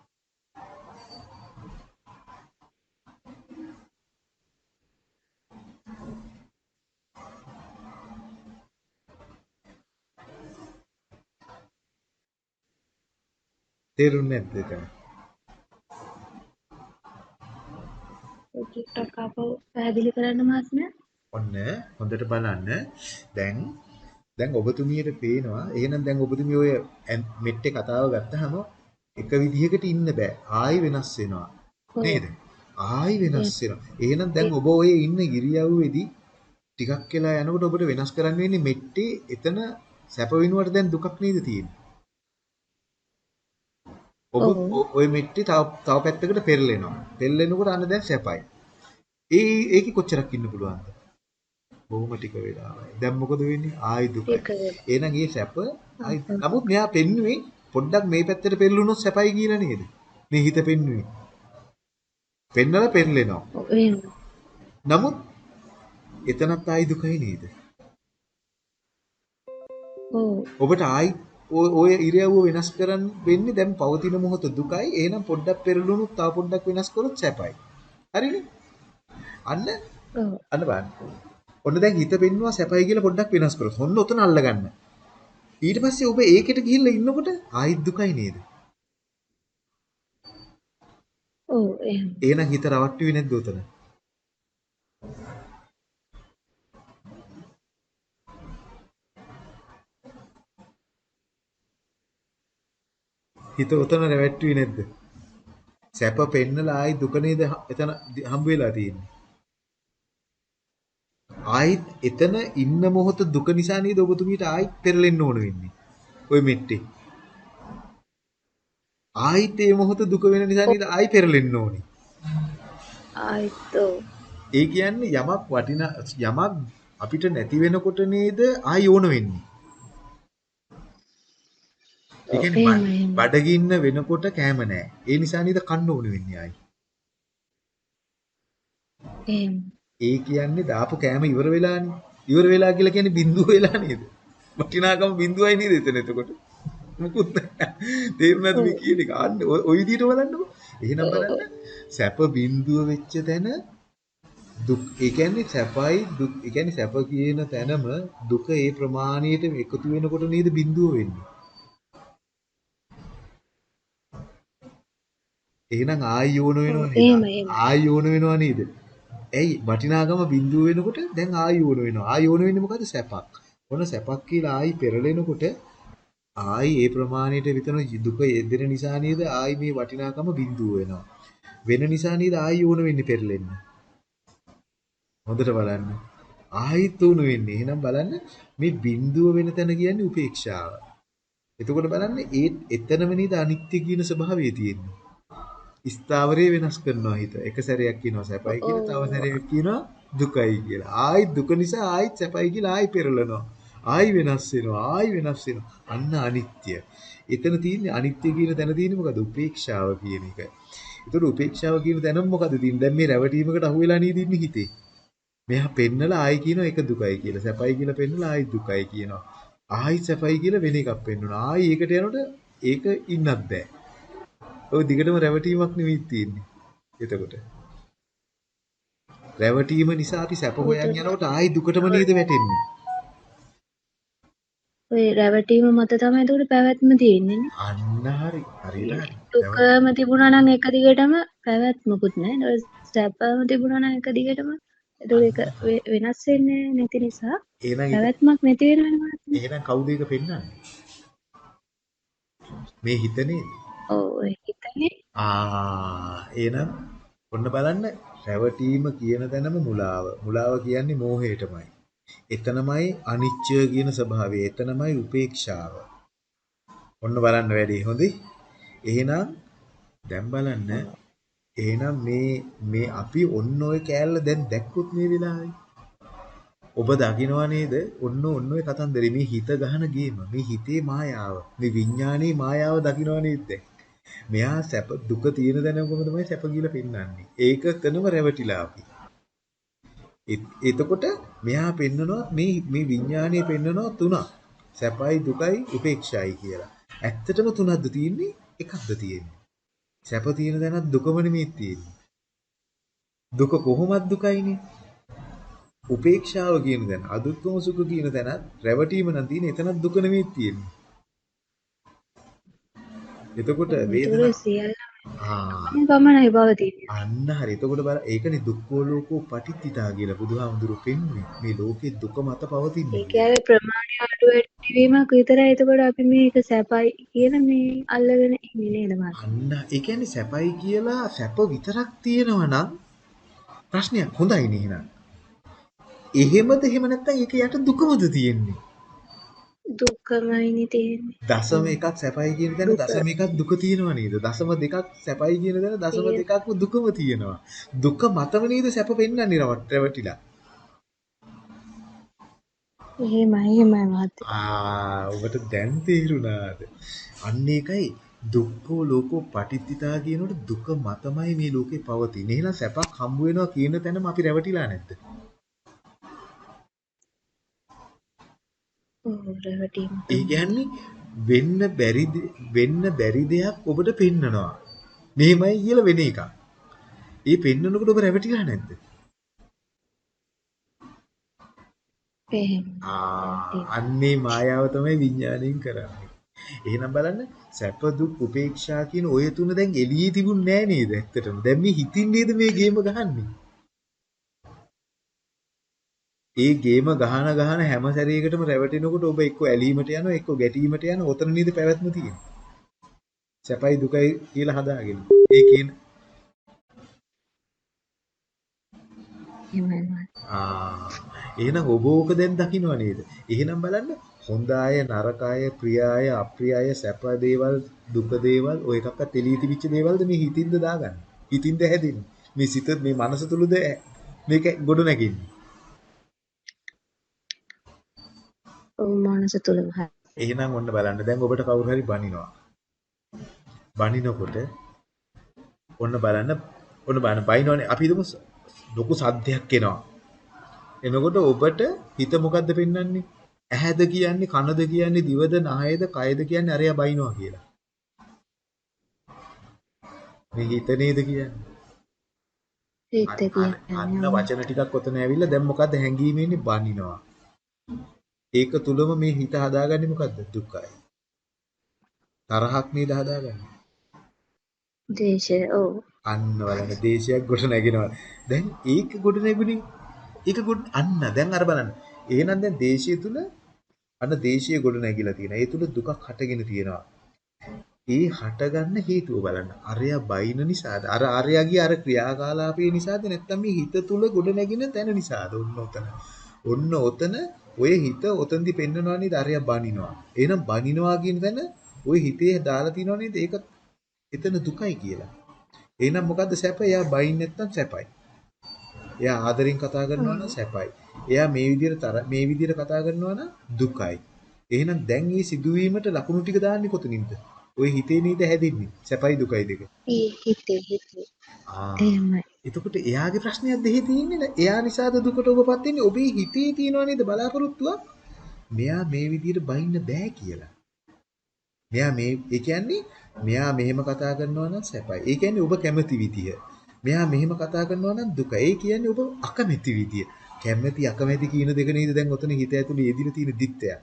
තේරුන්නේ නැද්ද එතන? ටිකක් ආපහු පැහැදිලි කරන්න මහත්මයා. ඔන්න හොඳට බලන්න. දැන් දැන් ඔබතුමියට පේනවා එහෙනම් දැන් ඔබතුමිය ඔය මෙට්ටේ කතාව ගත්තාම එක විදිහකට ඉන්න බෑ. ආයි වෙනස් වෙනවා. නේද? ආයි වෙනස් වෙනවා. එහෙනම් දැන් ඔබ ඔය ඉන්න ඉරියව්වේදී ටිකක් වෙලා යනකොට ඔබට වෙනස් කරන්න වෙන්නේ මෙට්ටේ එතන සැප වෙනුවට දැන් දුකක් නේද තියෙන්නේ. ඔබ ඔය මෙට්ටේ තව තව පැත්තකට පෙරලෙනවා. පෙරලෙනකොට අන්න දැන් සැපයි. ඒ ඒකේ කොච්චරක් ඉන්න පුළුවන්ද? බොහොම ටික වෙලාවයි. දැන් මොකද වෙන්නේ? ආයි දුකයි. එහෙනම් ඒ සැප ආයි නමුත් මෙයා පෙන්නුවේ පොඩ්ඩක් මේ පැත්තට පෙරළුනොත් සැපයි කියලා නේද? මේ හිත පෙන්නුවේ. පෙන්නලා පෙරලෙනවා. නමුත් එතනත් ආයි දුකයි නේද? ඔව්. ඔබට ආයි ඔය ඉරියව්ව වෙනස් කරන්න වෙන්නේ දැන් පවතින මොහොත දුකයි. එහෙනම් පොඩ්ඩක් පෙරළුණොත් තව පොඩ්ඩක් වෙනස් කරොත් සැපයි. හරිනේ? අන්න. අන්න බලන්න. ඔන්න දැන් හිත පෙන්නවා සැපයි කියලා පොඩ්ඩක් වෙනස් කරොත්. ඔන්න ඔතන අල්ලගන්න. ඊට පස්සේ ඔබ ඒකට ගිහිල්ලා ඉන්නකොට ආයිත් දුකයි නේද? ඔව්. එහෙනම් හිත රවට්ටුවේ නැද්ද උතන? හිත උතන රැවට්ටුවේ නැද්ද? සැප පෙන්නලා ආයි දුක නේද එතන හම්බ වෙලා තියෙන්නේ. ආයිත් එතන ඉන්න මොහොත දුක නිසා නේද ඔබතුමීට ආයිත් පෙරලෙන්න ඕන වෙන්නේ. ওই මෙට්ටේ. ආයිත් ඒ මොහොත දුක වෙන නිසා නේද ආයි පෙරලෙන්න ඕනේ. ආයිත්. ඒ කියන්නේ යමක් වටිනා යමක් අපිට නැති වෙනකොට නේද ආයි ඕන වෙන්නේ. ඒ කියන්නේ. බඩගින්න වෙනකොට කෑම නැහැ. ඒ නිසා නේද කන්න ඕන වෙන්නේ ආයි. ඒ කියන්නේ දාපු කෑම ඉවර වෙලානේ. ඉවර වෙලා කියලා කියන්නේ බිඳුව වෙලා නේද? වටිනාකම බිඳුවයි නේද එතන එතකොට? මොකුත් නැහැ. තේරුණාද මේ කියන එක? අන්න ඔය විදිහට බලන්නකො. එහෙනම් බලන්න සැප බිඳුව වෙච්ච තැන දුක් ඒ කියන්නේ සැපයි දුක් ඒ කියන්නේ සැප කියන තැනම දුක ඒ ප්‍රමාණයට එකතු වෙනකොට නේද බිඳුව වෙන්නේ. එහෙනම් ආයි ඕන වෙනව. ආයි ඕන වෙනව නේද? ඇයි වටිනාකම බිඳුව වෙනකොට දැන් ආයි ඕන වෙනවා. ආයි ඕන වෙන්නේ මොකද්ද? සැපක්. ඔන්න සැපක් කියලා ආයි පෙරලෙනකොට ආයි ඒ ප්‍රමාණයට විතර දුක යෙදෙන නිසා නේද ආයි මේ වටිනාකම බිඳුව වෙනවා. වෙන නිසා නේද ආයි ඕන වෙන්නේ පෙරලෙන්න. හොඳට බලන්න. ආයිත් උණු වෙන්නේ. එහෙනම් බලන්න මේ බිඳුව වෙන තැන කියන්නේ උපේක්ෂාව. එතකොට බලන්න ඒ එතනම නේද අනිත්‍ය කියන ස්වභාවය තියෙන්නේ. ස්ථාවරේ වෙනස් කරනවා හිත. එක සැරයක් කියනවා සැපයි කියලා, තව සැරයක් කියනවා දුකයි කියලා. ආයි දුක නිසා ආයි සැපයි කියලා ආයි පෙරලනවා. ආයි වෙනස් වෙනවා. ආයි වෙනස් වෙනවා. අන්න අනිත්‍ය. එතන තියෙන්නේ අනිත්‍ය කියන තැන තියෙන්නේ මොකද? උපේක්ෂාව කියන එක. ඒතකොට උපේක්ෂාව කියන තැනම මොකද තියෙන්නේ? දැන් මේ රැවටීමකට අහු වෙලා නේද ඉන්නේ හිතේ. මෙයා පෙන්නලා ආයි කියනවා ඒක දුකයි කියලා. සැපයි කියලා පෙන්නලා ආයි දුකයි කියනවා. ආයි සැපයි කියලා වෙන එකක් පෙන්වනවා. ආයි ඒකට යනකොට ඒක ඉන්නත් බෑ. ඔය දිගටම රැවටීමක් නෙවෙයි තියෙන්නේ. එතකොට රැවටීම නිසා අපි සැප හොයන් යනකොට ආයි දුකටම නේද වැටෙන්නේ. ඔය රැවටීම මත තමයි එතකොට පැවැත්ම තියෙන්නේ නේ. අන්න හරි. හරියට හරි. දුකම තිබුණා නම් එක දිගටම පැවැත්මකුත් නැහැ. සැපම තිබුණා නම් එක දිගටම එතකොට ඒක වෙනස් වෙන්නේ නැති නිසා පැවැත්මක් නැති වෙනවා? එහෙනම් කවුද ඒක පෙන්වන්නේ? මේ හිත නේද? ඔව් ඔය හිතන්නේ ආ එහෙනම් ඔන්න බලන්න රැවටීම කියන තැනම මුලාව. මුලාව කියන්නේ මෝහයටමයි. එතනමයි අනිච්චය කියන ස්වභාවය. එතනමයි උපේක්ෂාව. ඔන්න බලන්න වැඩි හොඳයි. එහෙනම් දැන් බලන්න එහෙනම් මේ මේ අපි ඔන්න ඔය කෑල්ල දැන් දැක්කොත් මේ වෙලාවේ ඔබ දකිනවා නේද? ඔන්න ඔන්න ඔය කතන්දරේ මේ හිත ගහන ගේම, මේ හිතේ මායාව, මේ විඥානයේ මායාව දකිනවා නේද දැන්? මෙයා සැප දුක තියෙන දැනගම තමයි සැප කියලා පෙන්වන්නේ. ඒක කරනම රැවටිලා අපි. එත්- එතකොට මෙයා පෙන්නනවා මේ මේ විඥානයේ පෙන්නනවා තුනක්. සැපයි දුකයි උපේක්ෂායි කියලා. ඇත්තටම තුනක්ද තියෙන්නේ? එකක්ද තියෙන්නේ? සැප තියෙන දැනත් දුකම නෙමෙයි තියෙන්නේ. දුක කොහොමද දුකයිනේ? උපේක්ෂාව කියන දැන අදුක්කම සුඛ කියන තැනත් රැවටීම නම් තියෙන එතනත් දුක නෙමෙයි තියෙන්නේ. එතකොට වේදනා ඒතකොට සියල්ල ආ පමණයි පවතින්නේ. අන්න හරි. එතකොට බලන්න ඒකනේ දුක්ඛෝ ලෝකෝ පටිච්චිතා කියලා බුදුහාමුදුරු පෙන්වන්නේ. මේ ලෝකේ දුක මත පවතින්නේ. ඒ කියන්නේ ප්‍රමාණය අඩු වැඩිවීමක් විතරයි. එතකොට අපි මේක සැපයි කියලා මේ අල්ලගෙන ඉන්නේ නේද මාත්? අන්න ඒ කියන්නේ සැපයි කියලා සැප විතරක් තියෙනවා නම් ප්‍රශ්නයක් හොඳයි නේ එහෙනම්. එහෙමද එහෙම නැත්නම් ඒක යට දුකමද තියෙන්නේ? දුක්ඛමයිනේ තියෙන්නේ. දසම එකක් සැපයි කියන තැන. දසම එකක් දුක තියෙනවා නේද? දසම දෙකක් සැපයි කියන තැන තියෙන. දෙකක්ම දුකම තියෙනවා. දුක මතම නේද සැප පෙන්වන්නේ රවට රැවටිලා. එහෙමයි එහෙමයි මහත්තයා. ආ ඔබට දැන් තේරුණාද? අන්න ඒකයි දුක්ඛෝ ලෝකෝ පටිච්චිතා කියනකොට දුක මතමයි මේ ලෝකේ පවතින්නේ. එහෙනම් සැපක් හම්බ වෙනවා කියන තැනම අපි රැවටිලා නැද්ද? රැවටීම. ඒ කියන්නේ වෙන්න බැරි වෙන්න බැරි දෙයක් ඔබට පෙන්නනවා. මෙහෙමයි කියලා වෙන එකක්. ඒ පෙන්නනකොට ඔබ රැවටිලා නැද්ද? අන්නේ මායාව තමයි විඥාණයෙන් කරන්නේ. එහෙනම් බලන්න සැප දුක් උපේක්ෂා කියන ඔය තුන දැන් එළියේ තිබුණ නෑ නේද ඇත්තටම. දැන් මේ හිතින් නේද මේ ගේම ගහන්නේ. ඒ ගේම ගහන ගහන හැම සැරේකටම රැවටෙනකොට ඔබ එක්ක ඇලීමට යනවා එක්ක ගැටීමට යනවා. ඔතන නේද පැවැත්ම තියෙන්නේ. සැපයි දුකයි කියලා හදාගෙන. ඒ කියන. ආ එහෙනම් ඔබ ඕක දැන් දකින්නව නේද? එහෙනම් බලන්න හොඳ අය නරක අය ප්‍රිය අය අප්‍රිය අය සැප දේවල් දුක දේවල් ඔය එකක්වත් එළිය තිබිච්ච දේවල්ද මේ හිතින්ද දාගන්නේ? හිතින්ද හැදෙන්නේ? මේ සිත මේ මනස තුලද මේක ගොඩ නැගින්නේ? ඔව් මානස තුලම හරි. එහෙනම් ඔන්න බලන්න දැන් ඔබට කවුරු හරි බනිනවා. බනිනකොට ඔන්න බලන්න ඔන්න බලන්න බනිනවනේ අපි හිතමු ලොකු සද්දයක් එනවා. එනකොට ඔබට හිත මොකද්ද පෙන්වන්නේ? ඇහැද කියන්නේ කනද කියන්නේ දිවද නහයද කයද කියන්නේ අරයා බනිනවා කියලා. මේ හිත නේද කියන්නේ? හිත අන්න- අන්න කියන්නේ වචන ටිකක් ඔතන ඇවිල්ලා දැන් මොකද්ද හැංගීම ඉන්නේ බනිනවා. ඒක තුලම මේ හිත හදාගන්නේ මොකද්ද? දුකයි. තරහක් නේද හදාගන්නේ? දේශය ඔව්. අන්න බලන්න දේශයක් ගොඩ නැගෙනවා. දැන් ඒක ගොඩ නැගුණේ. ඒක ගොඩ අන්න දැන් අර බලන්න. එහෙනම් දැන් දේශය තුල අන්න දේශය ගොඩ නැගිලා තියෙනවා. ඒ තුල දුකක් හටගෙන තියෙනවා. ඒ හටගන්න හේතුව බලන්න. අරයා බයින නිසාද? අර අරයාගේ අර ක්‍රියාකාලාපයේ නිසාද නැත්නම් මේ හිත තුල ගොඩ නැගින තැන නිසාද? ඔන්න ඔතන. ඔන්න ඔතන ඔය හිත ඔතනදි පෙන්නනවා නේද? අරයා බනිනවා. එහෙනම් බනිනවා කියන තැන ඔය හිතේ දාලා තිනව නේද? ඒක එතන දුකයි කියලා. එහෙනම් මොකද්ද සැප? එයා බයින් නැත්තම් සැපයි. එයා ආදරෙන් කතා කරනවා නම් සැපයි. එයා මේ විදිහට තර මේ විදිහට කතා කරනවා නම් දුකයි. එහෙනම් දැන් මේ සිදුවීමට ලකුණු ටික දාන්නේ කොතනින්ද? ওই හිතේ නේද හැදින්නේ. සැපයි දුකයි දෙක. ඒ හිතේ හිතේ. එහෙමයි. එතකොට එයාගේ ප්‍රශ්නයක් දෙහි තියෙන්නේ නෑ. එයා නිසාද දුකට ඔබපත් වෙන්නේ? ඔබේ හිතේ තියෙනව නේද බලාපොරොත්තුවක්? මෙයා මේ විදිහට බයින්න බෑ කියලා. මෙයා මේ ඒ කියන්නේ මෙයා මෙහෙම කතා කරනවා නම් සැපයි. ඒ කියන්නේ ඔබ කැමති විදිය. මෙයා මෙහෙම කතා කරනවා නම් දුකයි. ඒ කියන්නේ ඔබ අකමැති විදිය. කැමැති අකමැති කියන දෙක නේද දැන් ඔතන හිත ඇතුලේ යෙදිලා තියෙන දිත්තය.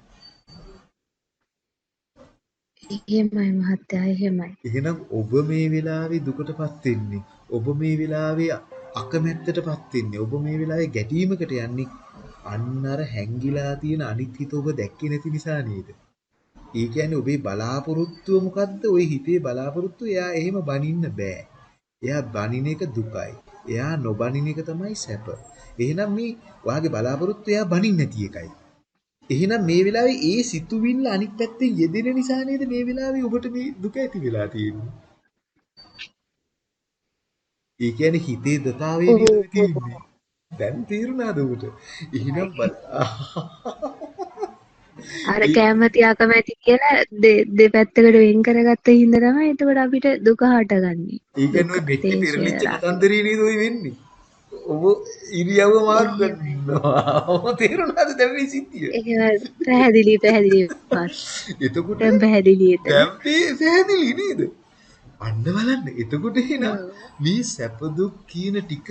එහෙමයි මහත්තයා එහෙමයි. එහෙනම් ඔබ මේ වෙලාවේ දුකටපත් වෙන්නේ. ඔබ මේ වෙලාවේ අකමැත්තටපත් වෙන්නේ. ඔබ මේ වෙලාවේ ගැටීමකට යන්නේ. අන්න අර හැංගිලා තියෙන අනිත් හිත ඔබ දැක්කේ නැති නිසා නේද? ඒ කියන්නේ ඔබේ බලාපොරොත්තුව මොකද්ද? ওই හිතේ බලාපොරොත්තුව එයා එහෙම බනින්න බෑ. එයා බනින එක දුකයි. එයා නොබනින එක තමයි සැප. එහෙනම් මේ ඔයාගේ බලාපොරොත්තුව එයා බනින්න නැති එකයි. එහෙනම් මේ වෙලාවේ ඒ සිතුවිල්ල අනිත් පැත්තේ යෙදෙන නිසා නේද මේ වෙලාවේ ඔබට මේ දුක ඇති වෙලා තියෙන්නේ. ඒ කියන්නේ හිතේ දතාවේ නේද තියෙන්නේ. දැන් තේරුණාද ඔබට? එහෙනම් අර කැමැති අකමැති කියලා දෙපැත්තකට වෙන් කරගත්ත හින්දා තමයි එතකොට අපිට දුක හටගන්නේ. ඒ කියන්නේ ඔය දේශය පෙරලිච්ච. කතන්දරේ නේද ඔය වෙන්නේ. ඔබ ඉරියව්ව මාරු කරනවා. ඔබ තේරුණාද දැන් මේ සිද්ධිය? ඒක පැහැදිලි පැහැදිලි. එතකොට දැන් පැහැදිලි. දැන් පැහැදිලි නේද? අන්න බලන්න. එතකොට එහෙනම් මේ සැප දුක් කියන ටික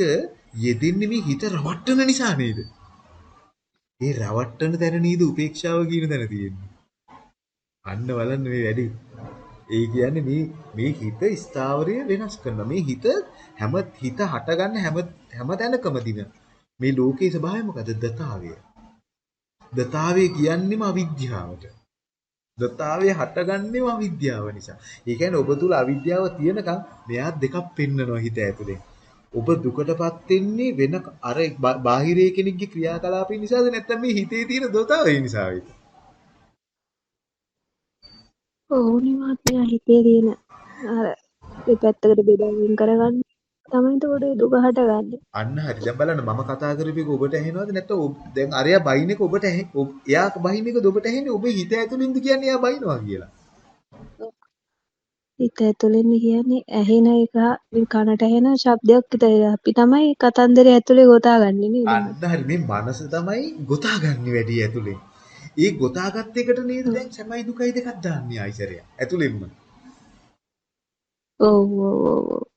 යෙදෙන්නේ මේ හිත රවට්ටන නිසා නේද? ඒ රවට්ටන තැන නේද උපේක්ෂාව කියන තැන තියෙන්නේ. අන්න බලන්න මේ වැඩි. ඒ කියන්නේ මේ මේ හිත ස්ථාවරය වෙනස් කරනවා. මේ හිත හැම හිත හටගන්න හැම හැම තැනකම දින මේ ලෝකේ ස්වභාවය මොකද? දතාවය. දතාවය කියන්නේම අවිද්‍යාවට. දතාවය හටගන්නේම අවිද්‍යාව නිසා. ඒ කියන්නේ ඔබ තුල අවිද්‍යාව තියෙනකම් මෙයා දෙකක් පෙන්නනවා හිත ඇතුලේ. ඔබ දුකටපත් වෙන්නේ වෙන අර බාහිරයේ කෙනෙක්ගේ ක්‍රියාකලාපය නිසාද නැත්නම් මේ හිතේ තියෙන දතාවය නිසාද? ඕනේ මහත්මයා හිතේ තියෙන අර දෙපැත්තකට බෙදාගෙන කරගන්න තමයි එතකොට දුක හටගන්නේ. අන්න හරි. දැන් බලන්න මම කතා කරපේක ඔබට ඇහෙනවද නැත්නම් දැන් අරයා බයින් එක ඔබට ඇහෙ එයා බයින් එකද ඔබට ඇහෙන්නේ ඔබේ හිත ඇතුලින්ද කියන්නේ එයා බයිනවා කියලා. හිත ඇතුලෙන් කියන්නේ ඇහෙන එක කනට ඇහෙන ශබ්දයක්. අපි තමයි කතන්දරය ඇතුලේ ගොතාගන්නේ නේද? අන්න හරි. මේ මනස තමයි ගොතාගන්නේ වැඩි ඇතුලේ. ඒ ගොතාගත් එකට නේද දැන් සැමයි දුකයි දෙකක් දාන්නේ ආයිසරය. ඇතුළෙන්ම. ඔව් ඔව් ඔව්.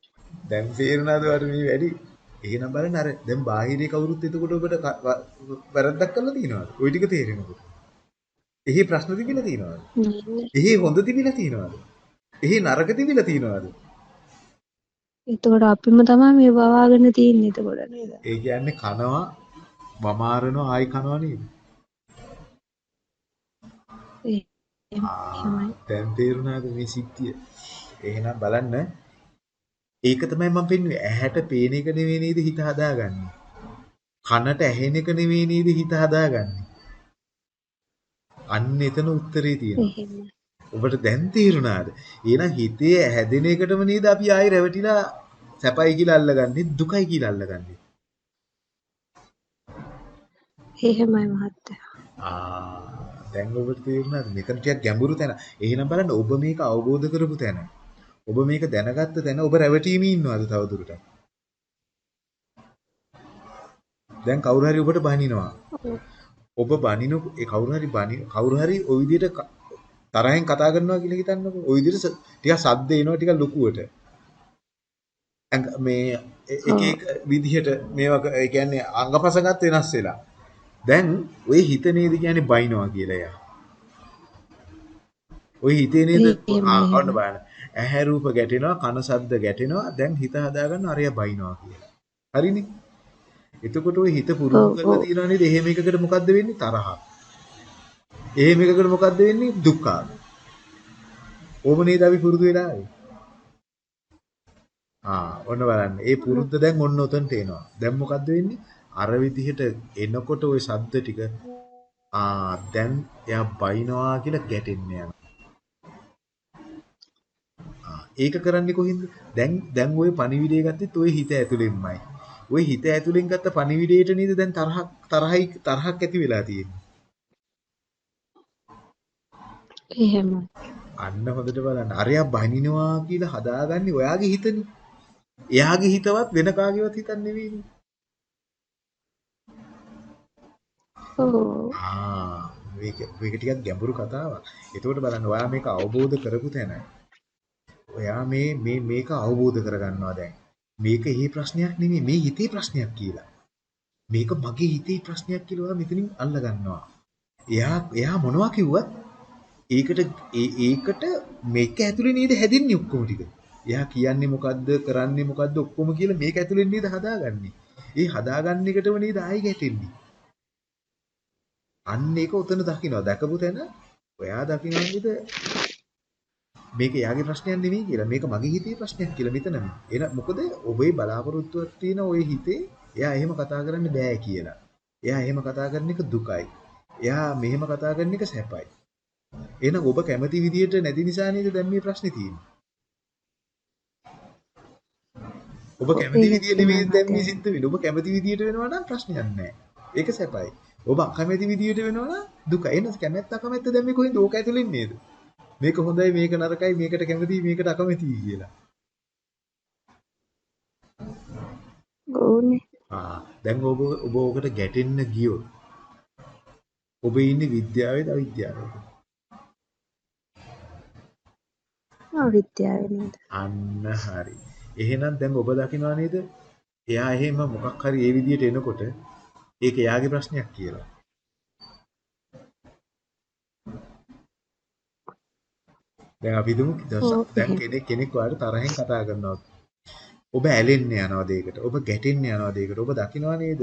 දැන් තේරුණාද වට මේ වැඩි? එහෙනම් බලන්න අර දැන් බාහිරේ කවුරුත් එතකොට ඔබට වැරද්දක් කරලා තියෙනවද? ওই ටික තේරෙනකොට. එහි ප්‍රශ්න තිබිලා තියෙනවද? එහි හොඳ තිබිලා තියෙනවද? එහි නරක තිබිලා තියෙනවද? එතකොට අපිම තමයි මේ වවාගෙන තියෙන්නේ එතකොට නේද? ඒ කියන්නේ කනවා වමාරනවා ආයි කනවා නේද? එහෙමයි. දැන් තේරුණාද මේ සිද්ධිය? එහෙනම් බලන්න ඒක තමයි මම පෙන්නුවේ. ඇහැට පේන එක නෙවෙයි නේද හිත හදාගන්නේ. කනට ඇහෙන එක නෙවෙයි නේද හිත හදාගන්නේ. අන්න එතන උත්තරේ තියෙනවා. ඔබට දැන් තේරුණාද? එහෙනම් හිතේ හැදෙන එකටම නේද අපි ආයි රැවටිලා සැපයි කියලා අල්ලගන්නේ දුකයි කියලා අල්ලගන්නේ. එහෙමයි මහත්තයා. ආ දැන් ඔබට තේරුණාද? මෙතන ටිකක් ගැඹුරු තැන. එහෙනම් බලන්න ඔබ මේක අවබෝධ කරපු තැන. ඔබ මේක දැනගත්ත තැන ඔබ රැවටීමේ ඉන්නවද තවදුරටත්? දැන් කවුරු හරි ඔබට බනිනවා. ඔබ බනින ඒ කවුරු හරි බනි කවුරු හරි ওই විදිහට තරහෙන් කතා කරනවා කියලා හිතන්නකෝ. ওই විදිහට ටිකක් සද්ද එනවා ටිකක් ලොකුවට. මේ එක එක විදිහට මේවා ඒ කියන්නේ අංගපසගත් වෙනස් වෙලා. දැන් ওই හිත නේද කියන්නේ බයිනවා කියලා එයා. ওই හිතේ නේද අන්න බලන්න. ඇහැ රූප ගැටෙනවා, කන ශබ්ද ගැටෙනවා. දැන් හිත හදාගන්න අරය බයිනවා කියලා. හරිනේ? එතකොට ඔය හිත පුරුදු කරලා තියනවා නේද? එහෙම එකකට මොකද්ද වෙන්නේ? තරහ. එහෙම එකකට මොකද්ද වෙන්නේ? දුක්ඛ. ඕම නේද අපි පුරුදු වෙලා ආවේ. ආ ඔන්න බලන්න. ඒ පුරුද්ද දැන් ඔන්න උතන්ට එනවා. දැන් මොකද්ද වෙන්නේ? අර විදිහට එනකොට ওই ශබ්ද ටික ආ දැන් එයා බයිනවා කියලා ගැටෙන්න යනවා. ඒක කරන්නේ කොහින්ද? දැන් දැන් ওই පණිවිඩය ගත්තෙත් ওই හිත ඇතුළෙන්මයි. ওই හිත ඇතුළෙන් ගත්ත පණිවිඩයට නේද දැන් තරහක් තරහයි තරහක් ඇති වෙලා තියෙන්නේ. එහෙමයි. අන්න හොඳට බලන්න. අරයා බනිනවා කියලා හදාගන්නේ ඔයාගේ හිතනේ. එයාගේ හිතවත් වෙන කාගේවත් හිතක් නෙවෙයිනේ. ඔව්. ආ මේක මේක ටිකක් ගැඹුරු කතාවක්. එතකොට බලන්න ඔයා මේක අවබෝධ කරපු තැන ඔයා මේ මේ මේක අවබෝධ කරගන්නවා දැන්. මේක එහි ප්‍රශ්නයක් නෙමෙයි මේ හිතේ ප්‍රශ්නයක් කියලා. මේක මගේ හිතේ ප්‍රශ්නයක් කියලා ඔයා මෙතනින් අල්ල ගන්නවා. එයා එයා මොනවා කිව්වත් ඒකට ඒකට මේක ඇතුලේ නේද හැදින්නේ ඔක්කොම ටික. එයා කියන්නේ මොකද්ද කරන්නේ මොකද්ද ඔක්කොම කියලා මේක ඇතුලේ නේද හදාගන්නේ. ඒ හදාගන්න එකටම නේද ආයි ගැටෙන්නේ. අන්න ඒක උතන දකින්න දැකපු තැන ඔයා දකින්නද මේක එයාගේ ප්‍රශ්නයක් නෙවෙයි කියලා මේක මගේ හිතේ ප්‍රශ්නයක් කියලා මෙතනම. එන මොකද ඔබේ බලාපොරොත්තුවක් තියෙන ওই හිතේ එයා එහෙම කතා කරන්න බෑ කියලා. එයා එහෙම කතා කරන එක දුකයි. එයා මෙහෙම කතා කරන එක සැපයි. එහෙනම් ඔබ කැමති විදියට නැති නිසා නේද දැන් මේ ප්‍රශ්නේ තියෙන්නේ? ඔබ කැමති විදිය නෙමෙයි දැන් මේ සිද්ධ වෙන්නේ. ඔබ කැමති විදියට වෙනවා නම් ප්‍රශ්නයක් නැහැ ඒක සැපයි. ඔබ අකමැති විදියට වෙනවා නම් දුක. එහෙනම් කැමැත්ත අකමැත්ත දැන් මේ කොහෙන්ද? ඕක ඇතුලින් නේද? මේක හොඳයි මේක නරකයි මේකට කැමතියි මේකට අකමැතියි කියලා. ඕනේ. ආ දැන් ඔබ ඔබ ඕකට ගැටෙන්න ගියොත් ඔබ ඉන්නේ විද්‍යාවේද අවිද්‍යාවේද? අවිද්‍යාවේ නේද? අන්න හරි. එහෙනම් දැන් ඔබ දකිනවා නේද? එයා එහෙම මොකක් හරි ඒ විදියට එනකොට ඒක එයාගේ ප්‍රශ්නයක් කියලා. දැන් අපි දුමු දැන්. කෙනෙක් කෙනෙක් වාට තරහෙන් කතා කරනවා. ඔබ ඇලෙන්න යනවා දෙයකට. ඔබ ගැටෙන්න යනවා දෙයකට. ඔබ දකිනවා නේද?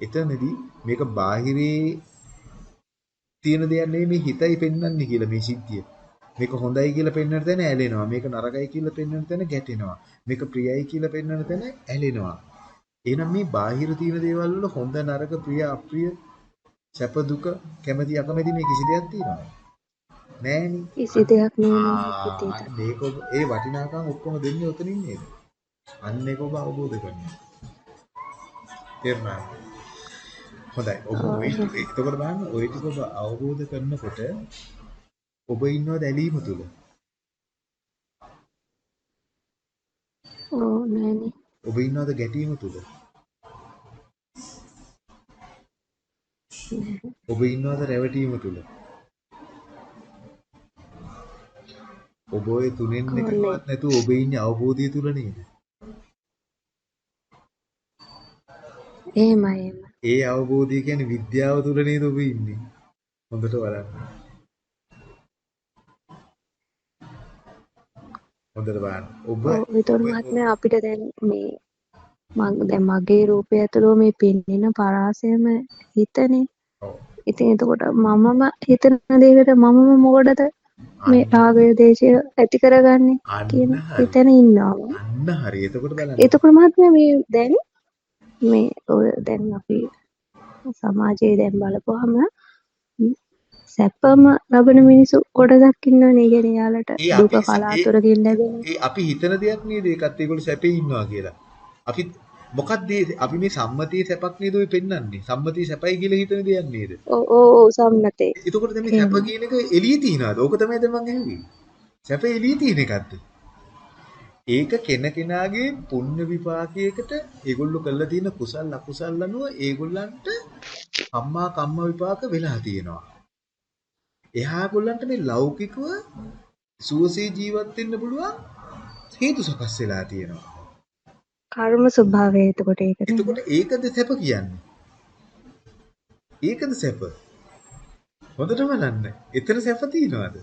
එතනදී මේක බාහිරේ තියෙන දෙයක් නෙවෙයි මේ හිතයි පෙන්වන්නේ කියලා මේ සිද්ධිය. මේක හොඳයි කියලා පෙන්වන තැන ඇලෙනවා. මේක නරකයි කියලා පෙන්වන තැන ගැටෙනවා. මේක ප්‍රියයි කියලා පෙන්වන තැන ඇලෙනවා. එහෙනම් මේ බාහිර තියෙන දේවල් වල හොඳ නරක ප්‍රිය අප්‍රිය සැප දුක කැමැති අකමැති මේ කිසි දෙයක් තියෙනවද? නෑනේ. කිසි දෙයක් නෑ මේක ඒ වටිනාකම් ඔක්කොම දෙන්නේ උතනින් නේද? අන්න ඒක ඔබ අවබෝධ කරගන්න. තේරුණාද? හොඳයි. ඔබ ඔය ටික බලන්න ඔය ටික ඔබ අවබෝධ කරනකොට ඔබ ඉන්නව දැලීම තුල. ඕ නෑනේ. ඔබ ඉන්නවද ගැටීම තුල? ඔබ ඉන්නවද රැවටීම තුල? නෑ. ඔබ ඔය තුනෙන්? එකකවත් නැතුව ඔබ ඉන්නේ අවබෝධය තුල නේද? එහෙමයි එහෙමයි. ඒ අවබෝධය කියන්නේ විද්‍යාව තුල නේද ඔබ ඉන්නේ? හොඳට බලන්න. හොඳට බලන්න. ඔබ ඒතකොට මහත්මයා අපිට දැන් මේ මං දැන් මගේ රූපය ඇතුළේ මේ පෙන්වෙන පරාසයම හිතනේ. ඔව්. ඉතින් එතකොට මමම හිතන දෙයකට මමම මොකටද මේ රාගය දේශය ඇති කරගන්නේ කියන. එතන ඉන්නවා. අන්න හරි. එතකොට. එතකොට මහත්මයා මේ දැන් මේ ඔය දැන් අපි සමාජයේ දැන් බලපුවාම ම්, සැපම ලබන මිනිස්සු කොටසක් ඉන්නවනේ. ඒ කියන්නේ යාලට දුක කලාතුරකින් ලැබෙන. අපි හිතන දෙයක් නේද ඒකත් ඒගොල්ලෝ සැපේ ඉන්නවා කියලා. අපි මොකක්ද අපි මේ සම්මතියේ සැපක් නේද ඔය පෙන්වන්නේ? සම්මතිය සැපයි කියලා හිතන දෙයක් නේද? ඔව් ඔව් සම්මතේ. එතකොට දැන් මේ සැප. කියන එක එළියේ තියනවාද? ඕක තමයි දැන් මං ඇහුවේ. සැප එළියේ තියෙන එකක්ද? ඒක කෙන කෙනාගේ පුණ්‍ය විපාකයකට ඒගොල්ලෝ කරලා තියෙන කුසල් අකුසල් අනුව ඒගොල්ලන්ට අම්මා කම්ම විපාක වෙලා තියෙනවා. එහා ගොල්ලන්ට මේ ලෞකිකව සුවසේ ජීවත් වෙන්න පුළුවන් හේතු සකස් වෙලා තියෙනවා. කර්ම ස්වභාවය එතකොට ඒක නේද? එතකොට ඒකද සැප කියන්නේ? ඒකද සැප? හොඳට බලන්න. එතන සැප තියනවාද?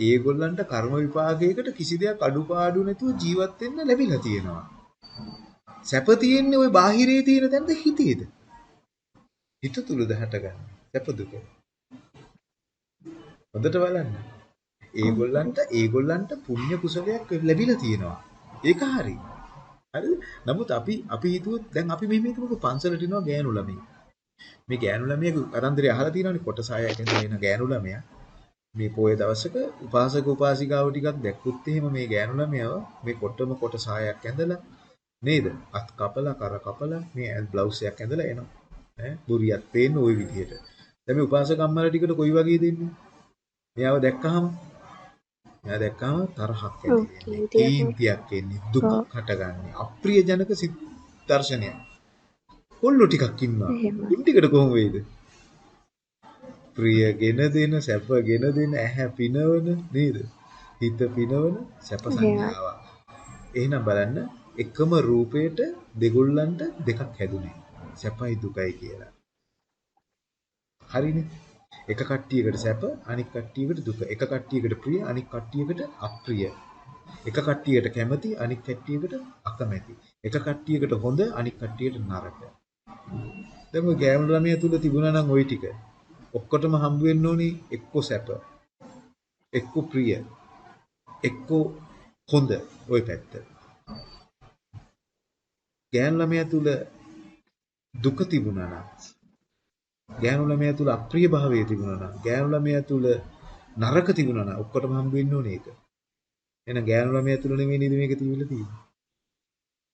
ඒගොල්ලන්ට කර්ම විපාකයකට කිසි දෙයක් අඩුපාඩු නැතුව ජීවත් වෙන්න ලැබිලා තියෙනවා. සැප තියෙන්නේ ওই බාහිරේ තියෙන තැනද හිතේද? හිත තුලද හටගන්නේ. සැප දුක. හොඳට බලන්න. ඒගොල්ලන්ට ඒගොල්ලන්ට පුණ්‍ය කුසලයක් ලැබිලා තියෙනවා. ඒක හරි. හරිද? නමුත් අපි අපි හිතුවොත් දැන් අපි මෙහෙම හිතමුකෝ පන්සලට එනවා ගෑනු ළමයි. මේ ගෑනු ළමයාගේ අතන්දරය අහලා තියෙනවනේ කොටසායක් ඇතුළේ එන ගෑනු ළමයා. මේ පොයේ දවසක උපාසක උපාසිකාව ටිකක් දැක්කුත් එහෙම මේ ගෑනු ළමයාව මේ කොටම කොටසායක් ඇඳලා නේද? අත් කපලා කර කපලා මේ බ්ලවුස් එකක් ඇඳලා එනවා. ඈ බුරියක් පේන්න ওই විදිහට. දැන් මේ උපාසක අම්මලා ටිකට කොයි වගේ දෙන්නේ? මෙයාව දැක්කහම මෙයා දැක්කම තරහක් ඇති වෙන්නේ. කීතියක් කීන්තියක් එන්නේ. දුකක් හටගන්නේ. අප්‍රියජනක සිත් දර්ශනයක්. කොල්ලෝ ටිකක් ඉන්නවා. උන් ටිකට කොහොම වෙයිද? ප්‍රියගෙන දෙන, සැපගෙන දෙන, ඇහැ පිනවන නේද? හිත පිනවන සැප. සංඥාවක්. එහෙනම් බලන්න එකම රූපයට දෙගොල්ලන්ට දෙකක් හැදුනේ. සැපයි දුකයි කියලා. හරිනේ. එක කට්ටියකට සැප අනික් කට්ටියකට දුක. එක කට්ටියකට ප්‍රිය අනික් කට්ටියකට අප්‍රිය. එක කට්ටියට කැමති අනික් කට්ටියකට අකමැති. එක කට්ටියකට හොඳ අනික් කට්ටියට නරක. දැන් ඔය ගෑනු ළමයා තුල තිබුණා නම් ওই ටික ඔක්කොටම හම්බ වෙන්න ඕනේ එක්ක සැප එක්ක ප්‍රිය එක්ක හොඳ ওই පැත්ත. ගෑනු ළමයා තුල දුක තිබුණා නම් ගෑනු ළමයා තුල අප්‍රිය භාවය තිබුණා නම් ගෑනු ළමයා තුල නරක තිබුණා නම් ඔක්කොටම හම්බ වෙන්න ඕනේ ඒක. එහෙනම් ගෑනු ළමයා තුල නෙමෙයි නේද මේක තිබිලා තියෙන්නේ.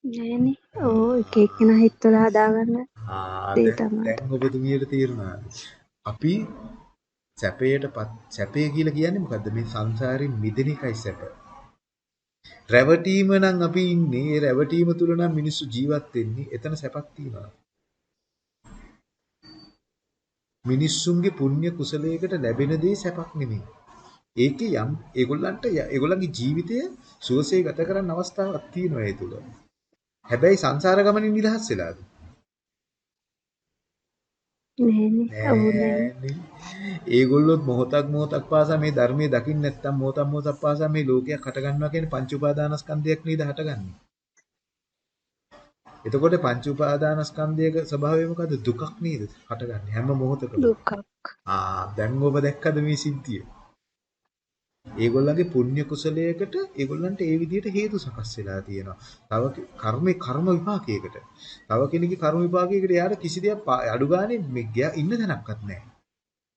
නෑනේ. ඔව් එක එක්කෙනා හිතවල හදාගන්න ආ දැන් තමයි. දැන් ඔබතුමියට තේරුණාද? අපි සැපයටපත් සැපය කියලා කියන්නේ මොකද්ද? මේ සංසාරයෙන් මිදෙන එකයි සැප. රැවටීම නම් අපි ඉන්නේ ඒ රැවටීම තුල නම් මිනිස්සු ජීවත් වෙන්නේ එතන සැපක් තියෙනවා. මිනිස්සුන්ගේ පුණ්‍ය කුසලයකට ලැබෙන දේ සැපක් නෙමෙයි. ඒකේ යම් ඒගොල්ලන්ට ඒගොල්ලන්ගේ ජීවිතය සුවසේ ගත කරන්න අවස්ථාවක් තියෙනවා ඒ තුල. හැබැයි සංසාර ගමනින් නිදහස් වෙලාද? ඒගොල්ලොත් මොහොතක් මොහොතක් පාසා මේ ධර්මයේ දකින්න නැත්තම් මොහොතක් මොහොතක් පාසා මේ ලෝකයක් හට ගන්නවා කියන්නේ පංච උපාදානස්කන්ධයක් නේද හටගන්නේ. එතකොට පංච උපාදානස්කන්ධයක ස්වභාවය මොකද්ද? දුකක් නේද හටගන්නේ හැම මොහොතකම. දුකක්. ආ දැන් ඔබ දැක්කද මේ සිද්ධිය? ඒගොල්ලන්ගේ පුණ්‍ය කුසලයකට ඒගොල්ලන්ට ඒ විදිහට හේතු සකස් වෙලා තියෙනවා. තව කර්මේ කර්ම විපාකයකට. තව කෙනෙකුගේ කර්ම විපාකයකට යාර කිසි දෙයක් අඩු ගානේ මේ ඉන්න තැනක්වත් නැහැ.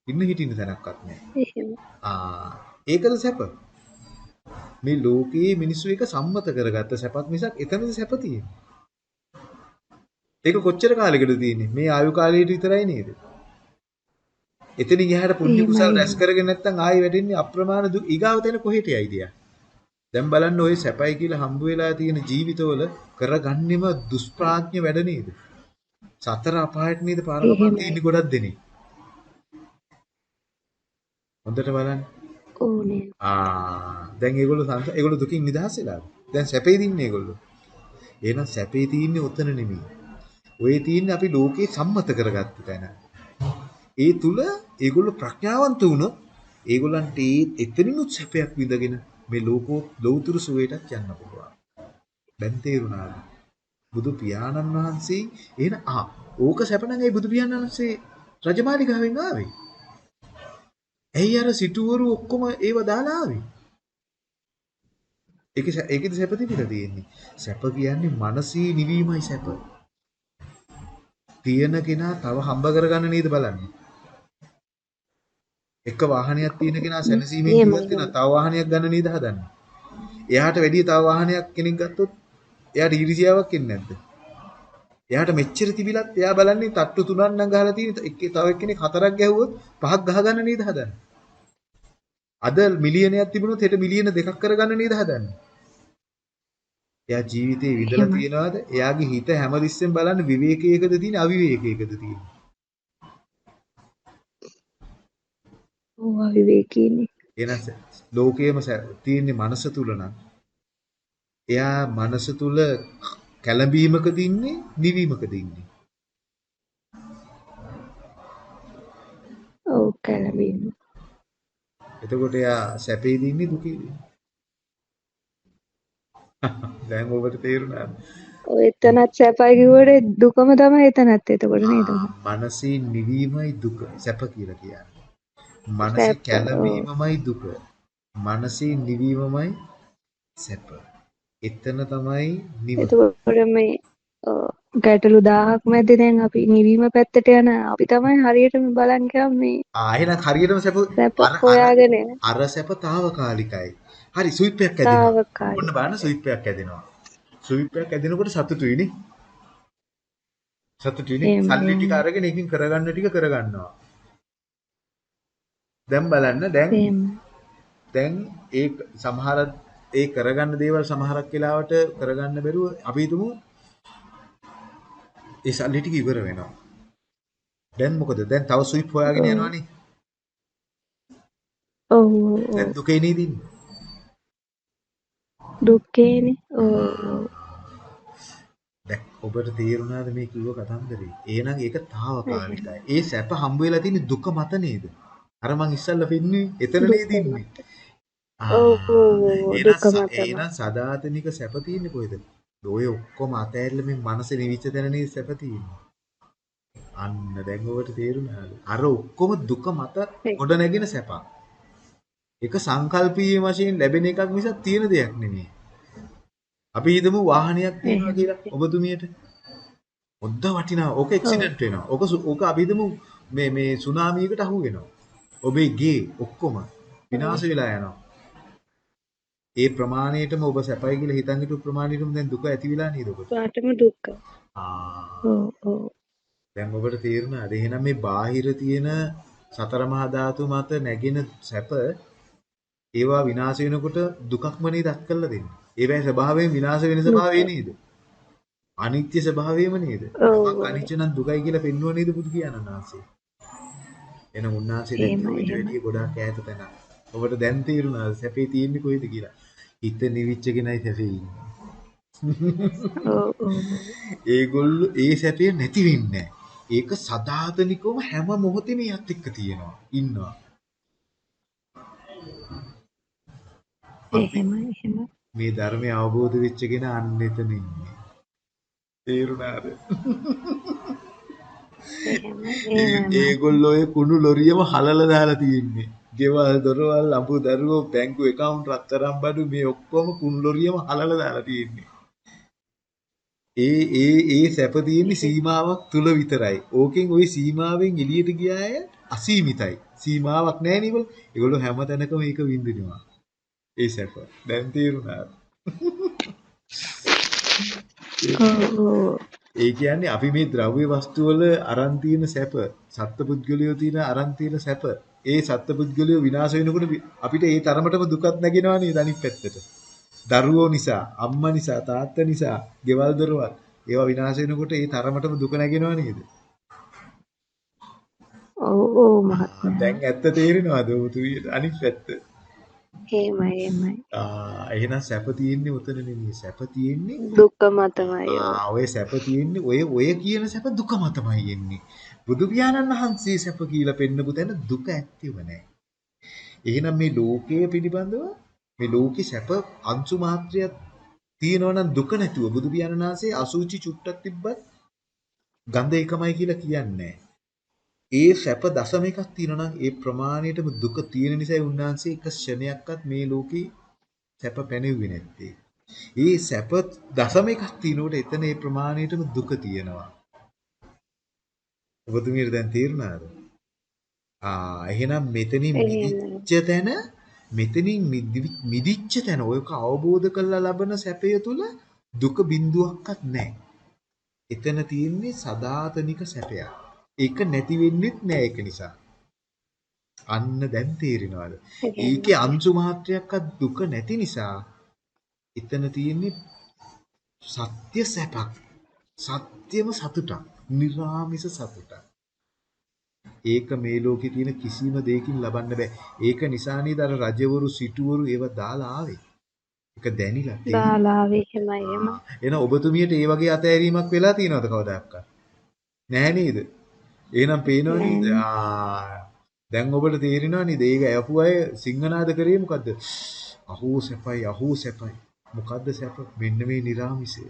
ඉන්න හිටින්න තැනක්වත් නැහැ. ආ ඒකද සැප. මේ ලෝකයේ මිනිස්සු එක සම්මත කරගත්ත සැපක් මිසක් එතනද සැප තියෙන්නේ. ඒක කොච්චර කාලෙකද තියෙන්නේ? මේ ආයු කාලයට විතරයි නේද? එතනින් එහාට පුණ්‍ය කුසල් රැස් කරගෙන නැත්නම් ආයෙ වැටෙන්නේ අප්‍රමාණ දුක් ඊගාව තැන කොහෙට යයිද දැන් බලන්න ওই සැපයි කියලා හම්බ වෙලා තියෙන ජීවිතවල කරගන්නෙම දුෂ්ප්‍රාඥ වැඩ නේද? සතර අපායට නේද පාරකපත් ඉන්නේ ගොඩක් දෙනේ. හොඳට බලන්න. ඕනේ. ආ දැන් ඒගොල්ලෝ ඒගොල්ලෝ දුකින් නිදහස් වෙලාද? දැන් සැපේ දින්නේ ඒගොල්ලෝ. එහෙනම් සැපේ තියෙන්නේ උතන නෙමෙයි. ඔය තියෙන්නේ අපි ලෝකේ සම්මත කරගත්ත තැන. ඒ තුල ඒගොල්ලෝ ප්‍රඥාවන්ත වුණොත් ඒගොල්ලන්ට ඒ එතනිනුත් සැපයක් විඳගෙන මේ ලෝකෝ ලෞතුරු සුවයටත් යන්න පුළුවන්. දැන් තේරුණාද? බුදු පියාණන් වහන්සේ එහෙන ආ ඕක සැප නම් ඒ බුදු පියාණන් වහන්සේ රජමාලිගාවෙන් ආවේ. ඇයි අර සිටුවරු ඔක්කොම ඒව දාලා ආවේ? ඒක ඒකෙදි සැප තිබිලා තියෙන්නේ. සැප කියන්නේ මානසී නිවීමයි සැප. තියෙන කෙනා තව හම්බ කරගන්න නේද බලන්නේ. එක වාහනයක් තියෙන කෙනා සැනසීමෙන් ජීවත් වෙනවා. තව වාහනයක් ගන්න නේද හදන්නේ. එයාට වැඩිය තව වාහනයක් කෙනෙක් ගත්තොත් එයාට ඊර්ෂියාවක් එන්නේ නැද්ද? එයාට මෙච්චර තිබිලත් එයා බලන්නේ තට්ටු තුනක් නම් ගහලා තියෙන තව එක්කෙනෙක් හතරක් ගැහුවොත් පහක් ගහගන්න නේද හදන්නේ. අද මිලියනයක් තිබුණොත් හෙට මිලියන දෙකක් කරගන්න නේද හදන්නේ. එයා ජීවිතේ විඳලා තියනවාද? එයාගේ හිත හැමතිස්සෙම බලන්න විවේකයකද තියෙන අවිවේකයකද තියෙන. ඔව් අවිවේකීනේ. එනස ලෝකයේම තියෙන්නේ මනස තුල නම් එයා මනස තුල කැළඹීමකද ඉන්නේ නිවීමකද ඉන්නේ ඔව් කැළඹීම එතකොට එයා සැපේද ඉන්නේ දුකේද දැන් ඔබට තේරුණාද ඔය එතනත් සැපයි කිව්වට දුකම තමයි එතනත් එතකොට නේද මනසේ නිවීමයි දුක සැප කියලා කියන්නේ මනසේ කැළඹීමමයි දුක. මනසේ නිවීමමයි සැප. එතන තමයි නිවන. එතකොට මේ ගැටලු 1000ක් මැද්දේ දැන් අපි නිවීම පැත්තට යන අපි තමයි හරියටම බලන් ගියාම මේ ආ එහෙනම් හරියටම සැප අර සැප తాවකාලිකයි. හරි ස්විප් එකක් ඇදෙනවා. ඔන්න බලන්න ස්විප් එකක් ඇදෙනවා. ස්විප් එකක් ඇදෙනකොට සතුටුයි නේ. සතුටුයි නේ. සල්ලි ටික අරගෙන එකකින් කරගන්න ටික කරගන්නවා. දැන් බලන්න දැන් දැන් ඒ සමහර ඒ කරගන්න දේවල් සමහරක් වෙලාවට කරගන්න බැරුව අපි හිතමු ඒ සල්ලි ටික ඉවර වෙනවා. දැන් මොකද? දැන් තව ස්විප් හොයාගෙන යනවනේ. ඔව් දැන් දුකේ නේද ඉන්නේ? දුකේනේ. ඔව්. දැන් ඔබට තේරුණාද මේ කිව්ව කතන්දරේ? එහෙනම් ඒක తాවකාලිකයි. ඒ සැප හම්බ වෙලා තියෙන දුක මත නේද? අර මං ඉස්සල්ලා පෙන්නුවේ එතන නේද ඉන්නේ. එහෙනම් සදාතනික සැප තියෙන්නේ කොහෙද? ඔය ඔක්කොම අතෑරලා මේ මනස නිවිච්ච තැන නේද සැප තියෙන්නේ. අන්න දැන් ඔබට තේරුණාද? අර ඔක්කොම දුක මත ගොඩ නැගෙන සැපක්. ඒක සංකල්පීය වශයෙන් ලැබෙන එකක් මිසක් තියෙන දෙයක් නෙමෙයි. අපි හිතමු වාහනයක් තියෙනවා කියලා ඔබතුමියට. ඔද්ද වටිනා. ඕක ඇක්සිඩන්ට් වෙනවා. ඕක ඕක අපි හිතමු මේ මේ සුනාමියකට අහු වෙනවා. ඔබේ ගේ ඔක්කොම විනාශ වෙලා යනවා. ඒ ප්‍රමාණයටම ඔබ සැපයි කියලා හිතන් හිටු ප්‍රමාණයටම දැන් දුක ඇති වෙලා නේද ඔබට? පාටම දුක. ආ. ඔව් ඔව්. දැන් ඔබට තේරුණාද? එහෙනම් මේ බාහිර තියෙන සතර මහා ධාතු මත නැගෙන සැප ඒවා විනාශ වෙනකොට දුකක්ම නේද අත් කළා දෙන්නේ. ඒවැයි ස්වභාවයෙන් විනාශ වෙන ස්වභාවය නේද? අනිත්‍ය ස්වභාවයම නේද? අනිත්‍ය නම් දුකයි කියලා පෙන්වුව නේද බුදු පියාණන් වහන්සේ? එන උන්වහන්සේ ඊට වැඩිය ගොඩාක් ඈත තැන. ඔබට දැන් තේරුණා සැපේ තියෙන්නේ කොහෙද කියලා. හිත නිවිච්ච කෙනයි සැපේ ඉන්නේ. ඒගොල්ලෝ ඒ සැපේ නැති වෙන්නේ ඒක සදාතනිකවම හැම මොහොතෙම යත් එක්ක තියෙනවා. ඉන්නවා. එහෙම එහෙම. මේ ධර්මය අවබෝධ වෙච්ච කෙන අන්න එතන ඉන්නේ. තේරුණාද? ඒගොල්ලෝ ඒ කුණු ලොරියම හලලා දාලා තියෙන්නේ. ගෙවල් දොරවල් අඹු දරුවෝ බැංකු account රත්තරන් බඩු මේ ඔක්කොම කුණු ලොරියම හලලා දාලා තියෙන්නේ. ඒ ඒ ඒ සැප තියෙන්නේ සීමාවක් තුල විතරයි. ඕකෙන් ওই සීමාවෙන් එළියට ගියාය අසීමිතයි. සීමාවක් නැහැ නේ ඒගොල්ලෝ හැම තැනකම ඒක විඳිනවා. ඒ සැප. දැන් තේරුණාද? ඒ කියන්නේ අපි මේ ද්‍රව්‍ය වස්තු වල අරන් තියෙන සැප, සත්පුද්ගලියෝ තියෙන අරන් තියෙන සැප, ඒ සත්පුද්ගලියෝ විනාශ වෙනකොට අපිට ඒ තරමටම දුකක් නැගෙනවා නේද අනිත් පැත්තට. දරුවෝ නිසා, අම්මා නිසා, තාත්තා නිසා, ගෙවල් දොරවල් ඒවා විනාශ වෙනකොට ඒ තරමටම දුක නැගෙනවා නේද? ඔව් ඔව් මහත්මයා. දැන් ඇත්ත තේරෙනවද ඔබතුමියට අනිත් පැත්ත? එහෙමයි එහෙමයි. ආ එහෙනම් සැප තියෙන්නේ උතන නෙමෙයි. සැප තියෙන්නේ දුක මතමයි. ආ ඔය සැප තියෙන්නේ ඔය ඔය කියන සැප දුක මතමයි එන්නේ. බුදු පියාණන් වහන්සේ සැප කියලා පෙන්නපු තැන දුක ඇත්තෙව නැහැ. එහෙනම් මේ ලෝකයේ පිළිබඳව මේ ලෝකේ සැප අංශු මාත්‍රයක් තියෙනවා නම් දුක නැතුව බුදු පියාණන් වහන්සේ අසුචි චුට්ටක් තිබ්බත් ගඳ එකමයි කියලා කියන්නේ ඒ සැප දශම එකක් තියෙනවා නම් ඒ ප්‍රමාණයටම දුක තියෙන නිසා උන්වහන්සේ එක ක්ෂණයක්වත් මේ ලෝකේ සැප පැනෙන්නේ නැත්තේ. ඒ සැප දශම එකක් තියෙනකොට එතන ඒ ප්‍රමාණයටම දුක තියෙනවා. ඔබතුමියට දැන් තේරුණාද? ආ එහෙනම් මෙතනින් මිදිච්ච තැන මෙතනින් මිදිච්ච තැන ඔයක අවබෝධ කරලා ලබන සැපය තුල දුක බිඳුවක්වත් නැහැ. එතන තියෙන්නේ සදාතනික සැපයක්. ඒක නැති වෙන්නෙත් නෑ ඒක නිසා. අන්න දැන් තේරෙනවද? ඒකේ අංශු මාත්‍රයක්වත් දුක නැති නිසා එතන තියෙන්නේ සත්‍ය සැපක්. සත්‍යම සතුටක්. නිර්ාමිස සතුටක්. ඒක මේ ලෝකේ තියෙන කිසිම දෙයකින් ලබන්න බෑ. ඒක නිසා නේද අර රජවරු සිටුවරු ඒව දාලා ආවේ. ඒක දැනිලා තියෙනවා. දාලා ආවේ එහෙමයි එහෙම. එහෙනම් ඔබතුමියට ඒ වගේ අතෑරීමක් වෙලා තියෙනවද කවදාවත්? නැහැ නේද? එහෙනම් පේනවනේ දැන් ඔබට තේරෙනවනේ මේක ඇහුව අය සිංහනාද කරේ මොකද්ද? අහෝ සැපයි අහෝ සැපයි. මොකද්ද සැප? මෙන්න මේ නිර්ාමිෂය.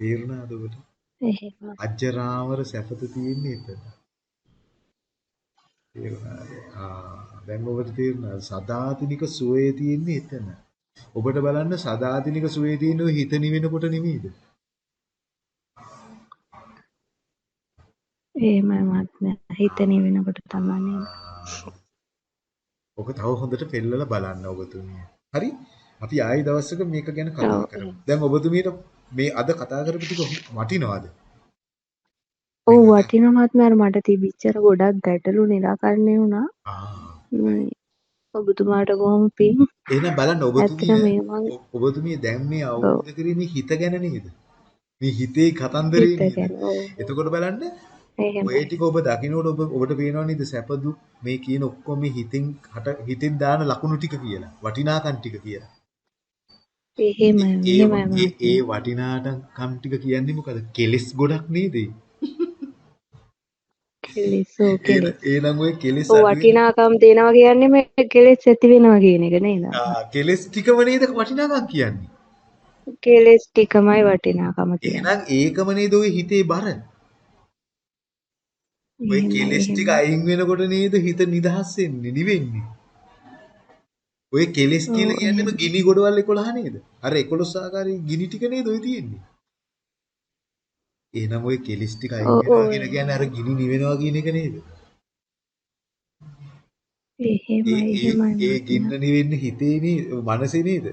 තේරුණාද ඔබට? එහෙම. අජරාමර සැපත තියෙන්නේ එතන. දැන් ඔබට තේරුණා සදාතිනික සුවේ තියෙන්නේ එතන. ඔබට බලන්න සදාතිනික සුවේ තියෙන්නේ හිත නිවෙනකොට නෙමෙයිද? එහෙමයි මහත්මයා. හිතෙන වෙනකොට තමයි නේද? ඔක තව හොඳට පෙන්නලා බලන්න ඔබතුමිය. හරි? අපි ආයි දවසක මේක ගැන කතා කරමු. දැන් ඔබතුමියට මේ අද කතා කරපු ටික වටිනවද? ඔව් වටිනවා මහත්මයා මට තිබිච්චර ගොඩක් ගැටලු निराකරණය වුණා. ඔබතුමාට කොහොම පින්? එහෙනම් බලන්න ඔබතුමිය ඔබතුමිය දැන් මේ අවබෝධ කරන්නේ හිත ගැන නේද? මේ හිතේ කතන්දරේ නේද? එතකොට බලන්න ඔය ටික ඔබ දකින්නකොට ඔබ ඔබට පේනවා නේද සැප දුක් මේ කියන ඔක්කොම හිතෙන් හට හිතෙන් දාන ලකුණු ටික කියලා වටිනාකම් ටික කියලා. එහෙමයි එහෙමයි ඒ වටිනාකම් ටික කියන්නේ මොකද? කෙලස් ගොඩක් නේද? කෙලස් කෙලස්. එහෙනම් ඔය කෙලස් වටිනාකම් දෙනවා කියන්නේ මේ කෙලස් ඇති වෙනවා කියන එක නේද? ආ කෙලස් ටිකම නේද වටිනාකම් කියන්නේ? කෙලස් ටිකමයි වටිනාකම කියන්නේ. එහෙනම් ඒකම නේද ඔය හිතේ බර? ඔය කෙලස් ටික අයින් වෙනකොට නේද හිත නිදහස් වෙන්නේ නිවෙන්නේ. ඔය කෙලස් කියලා කියන්නේම ගිනි ගොඩවල් 11 නේද? අර 11 ආකාරයේ ගිනි ටික නේද ඔය තියෙන්නේ. එහෙනම් ඔය කෙලස් ටික අයින් වෙනවා කියන කියන්නේ අර ගිනි නිවෙනවා කියන එක නේද? එහෙමයි එහෙමයි. ඒ ගින්න නිවෙන්නේ හිතේ නේද? මනසේ නේද?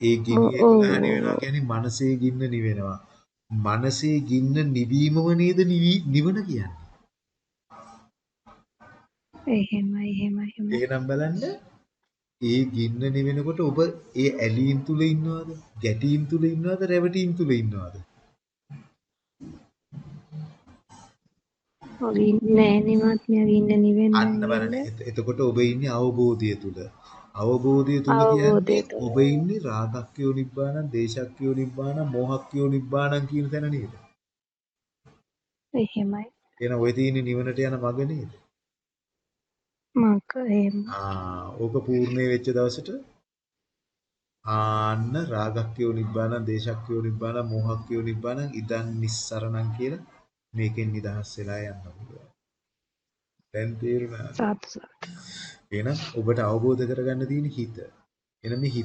ඒ ගිනි නිවෙනවා කියන්නේ මනසේ ගින්න නිවෙනවා. මනසේ ගින්න නිවීමම නේද නිවන කියන්නේ. එහෙමයි එහෙමයි එහෙමයි. එහෙනම් බලන්න ඒ ගින්න නිවෙනකොට ඔබ ඒ ඇලීම් තුල ඉන්නවද? ගැටීම් තුල ඉන්නවද? රැවටීම් තුල ඉන්නවද? නෑ නෙමත් මෙයා ගින්න නිවෙන්නේ. අන්න බලන්න. එතකොට ඔබ ඉන්නේ අවබෝධය තුල. අවබෝධය තුල කියන්නේ. ඔබ ඉන්නේ රාගක්කයෝ නිබ්බානං, දේශක්කයෝ නිබ්බානං, මෝහක්කයෝ නිබ්බානං කියන තැන නේද? එහෙමයි. එහෙනම් ඔය තියෙන නිවනට යන මඟ නේද? මංක එහෙම. ආ ඕක පූර්ණේ වෙච්ච දවසට ආන්න රාගක්කයෝ නිබ්බානං, දේශක්කයෝ නිබ්බානං, මෝහක්කයෝ නිබ්බානං, ඉදං නිස්සරණං කියලා මේකෙන් නිදහස් වෙලා යන්න පුළුවන්. දැන් තේරුණාද? සාදු සාදු. එහෙනම් ඔබට අවබෝධ කරගන්න තියෙන හිත. එන මේ හිත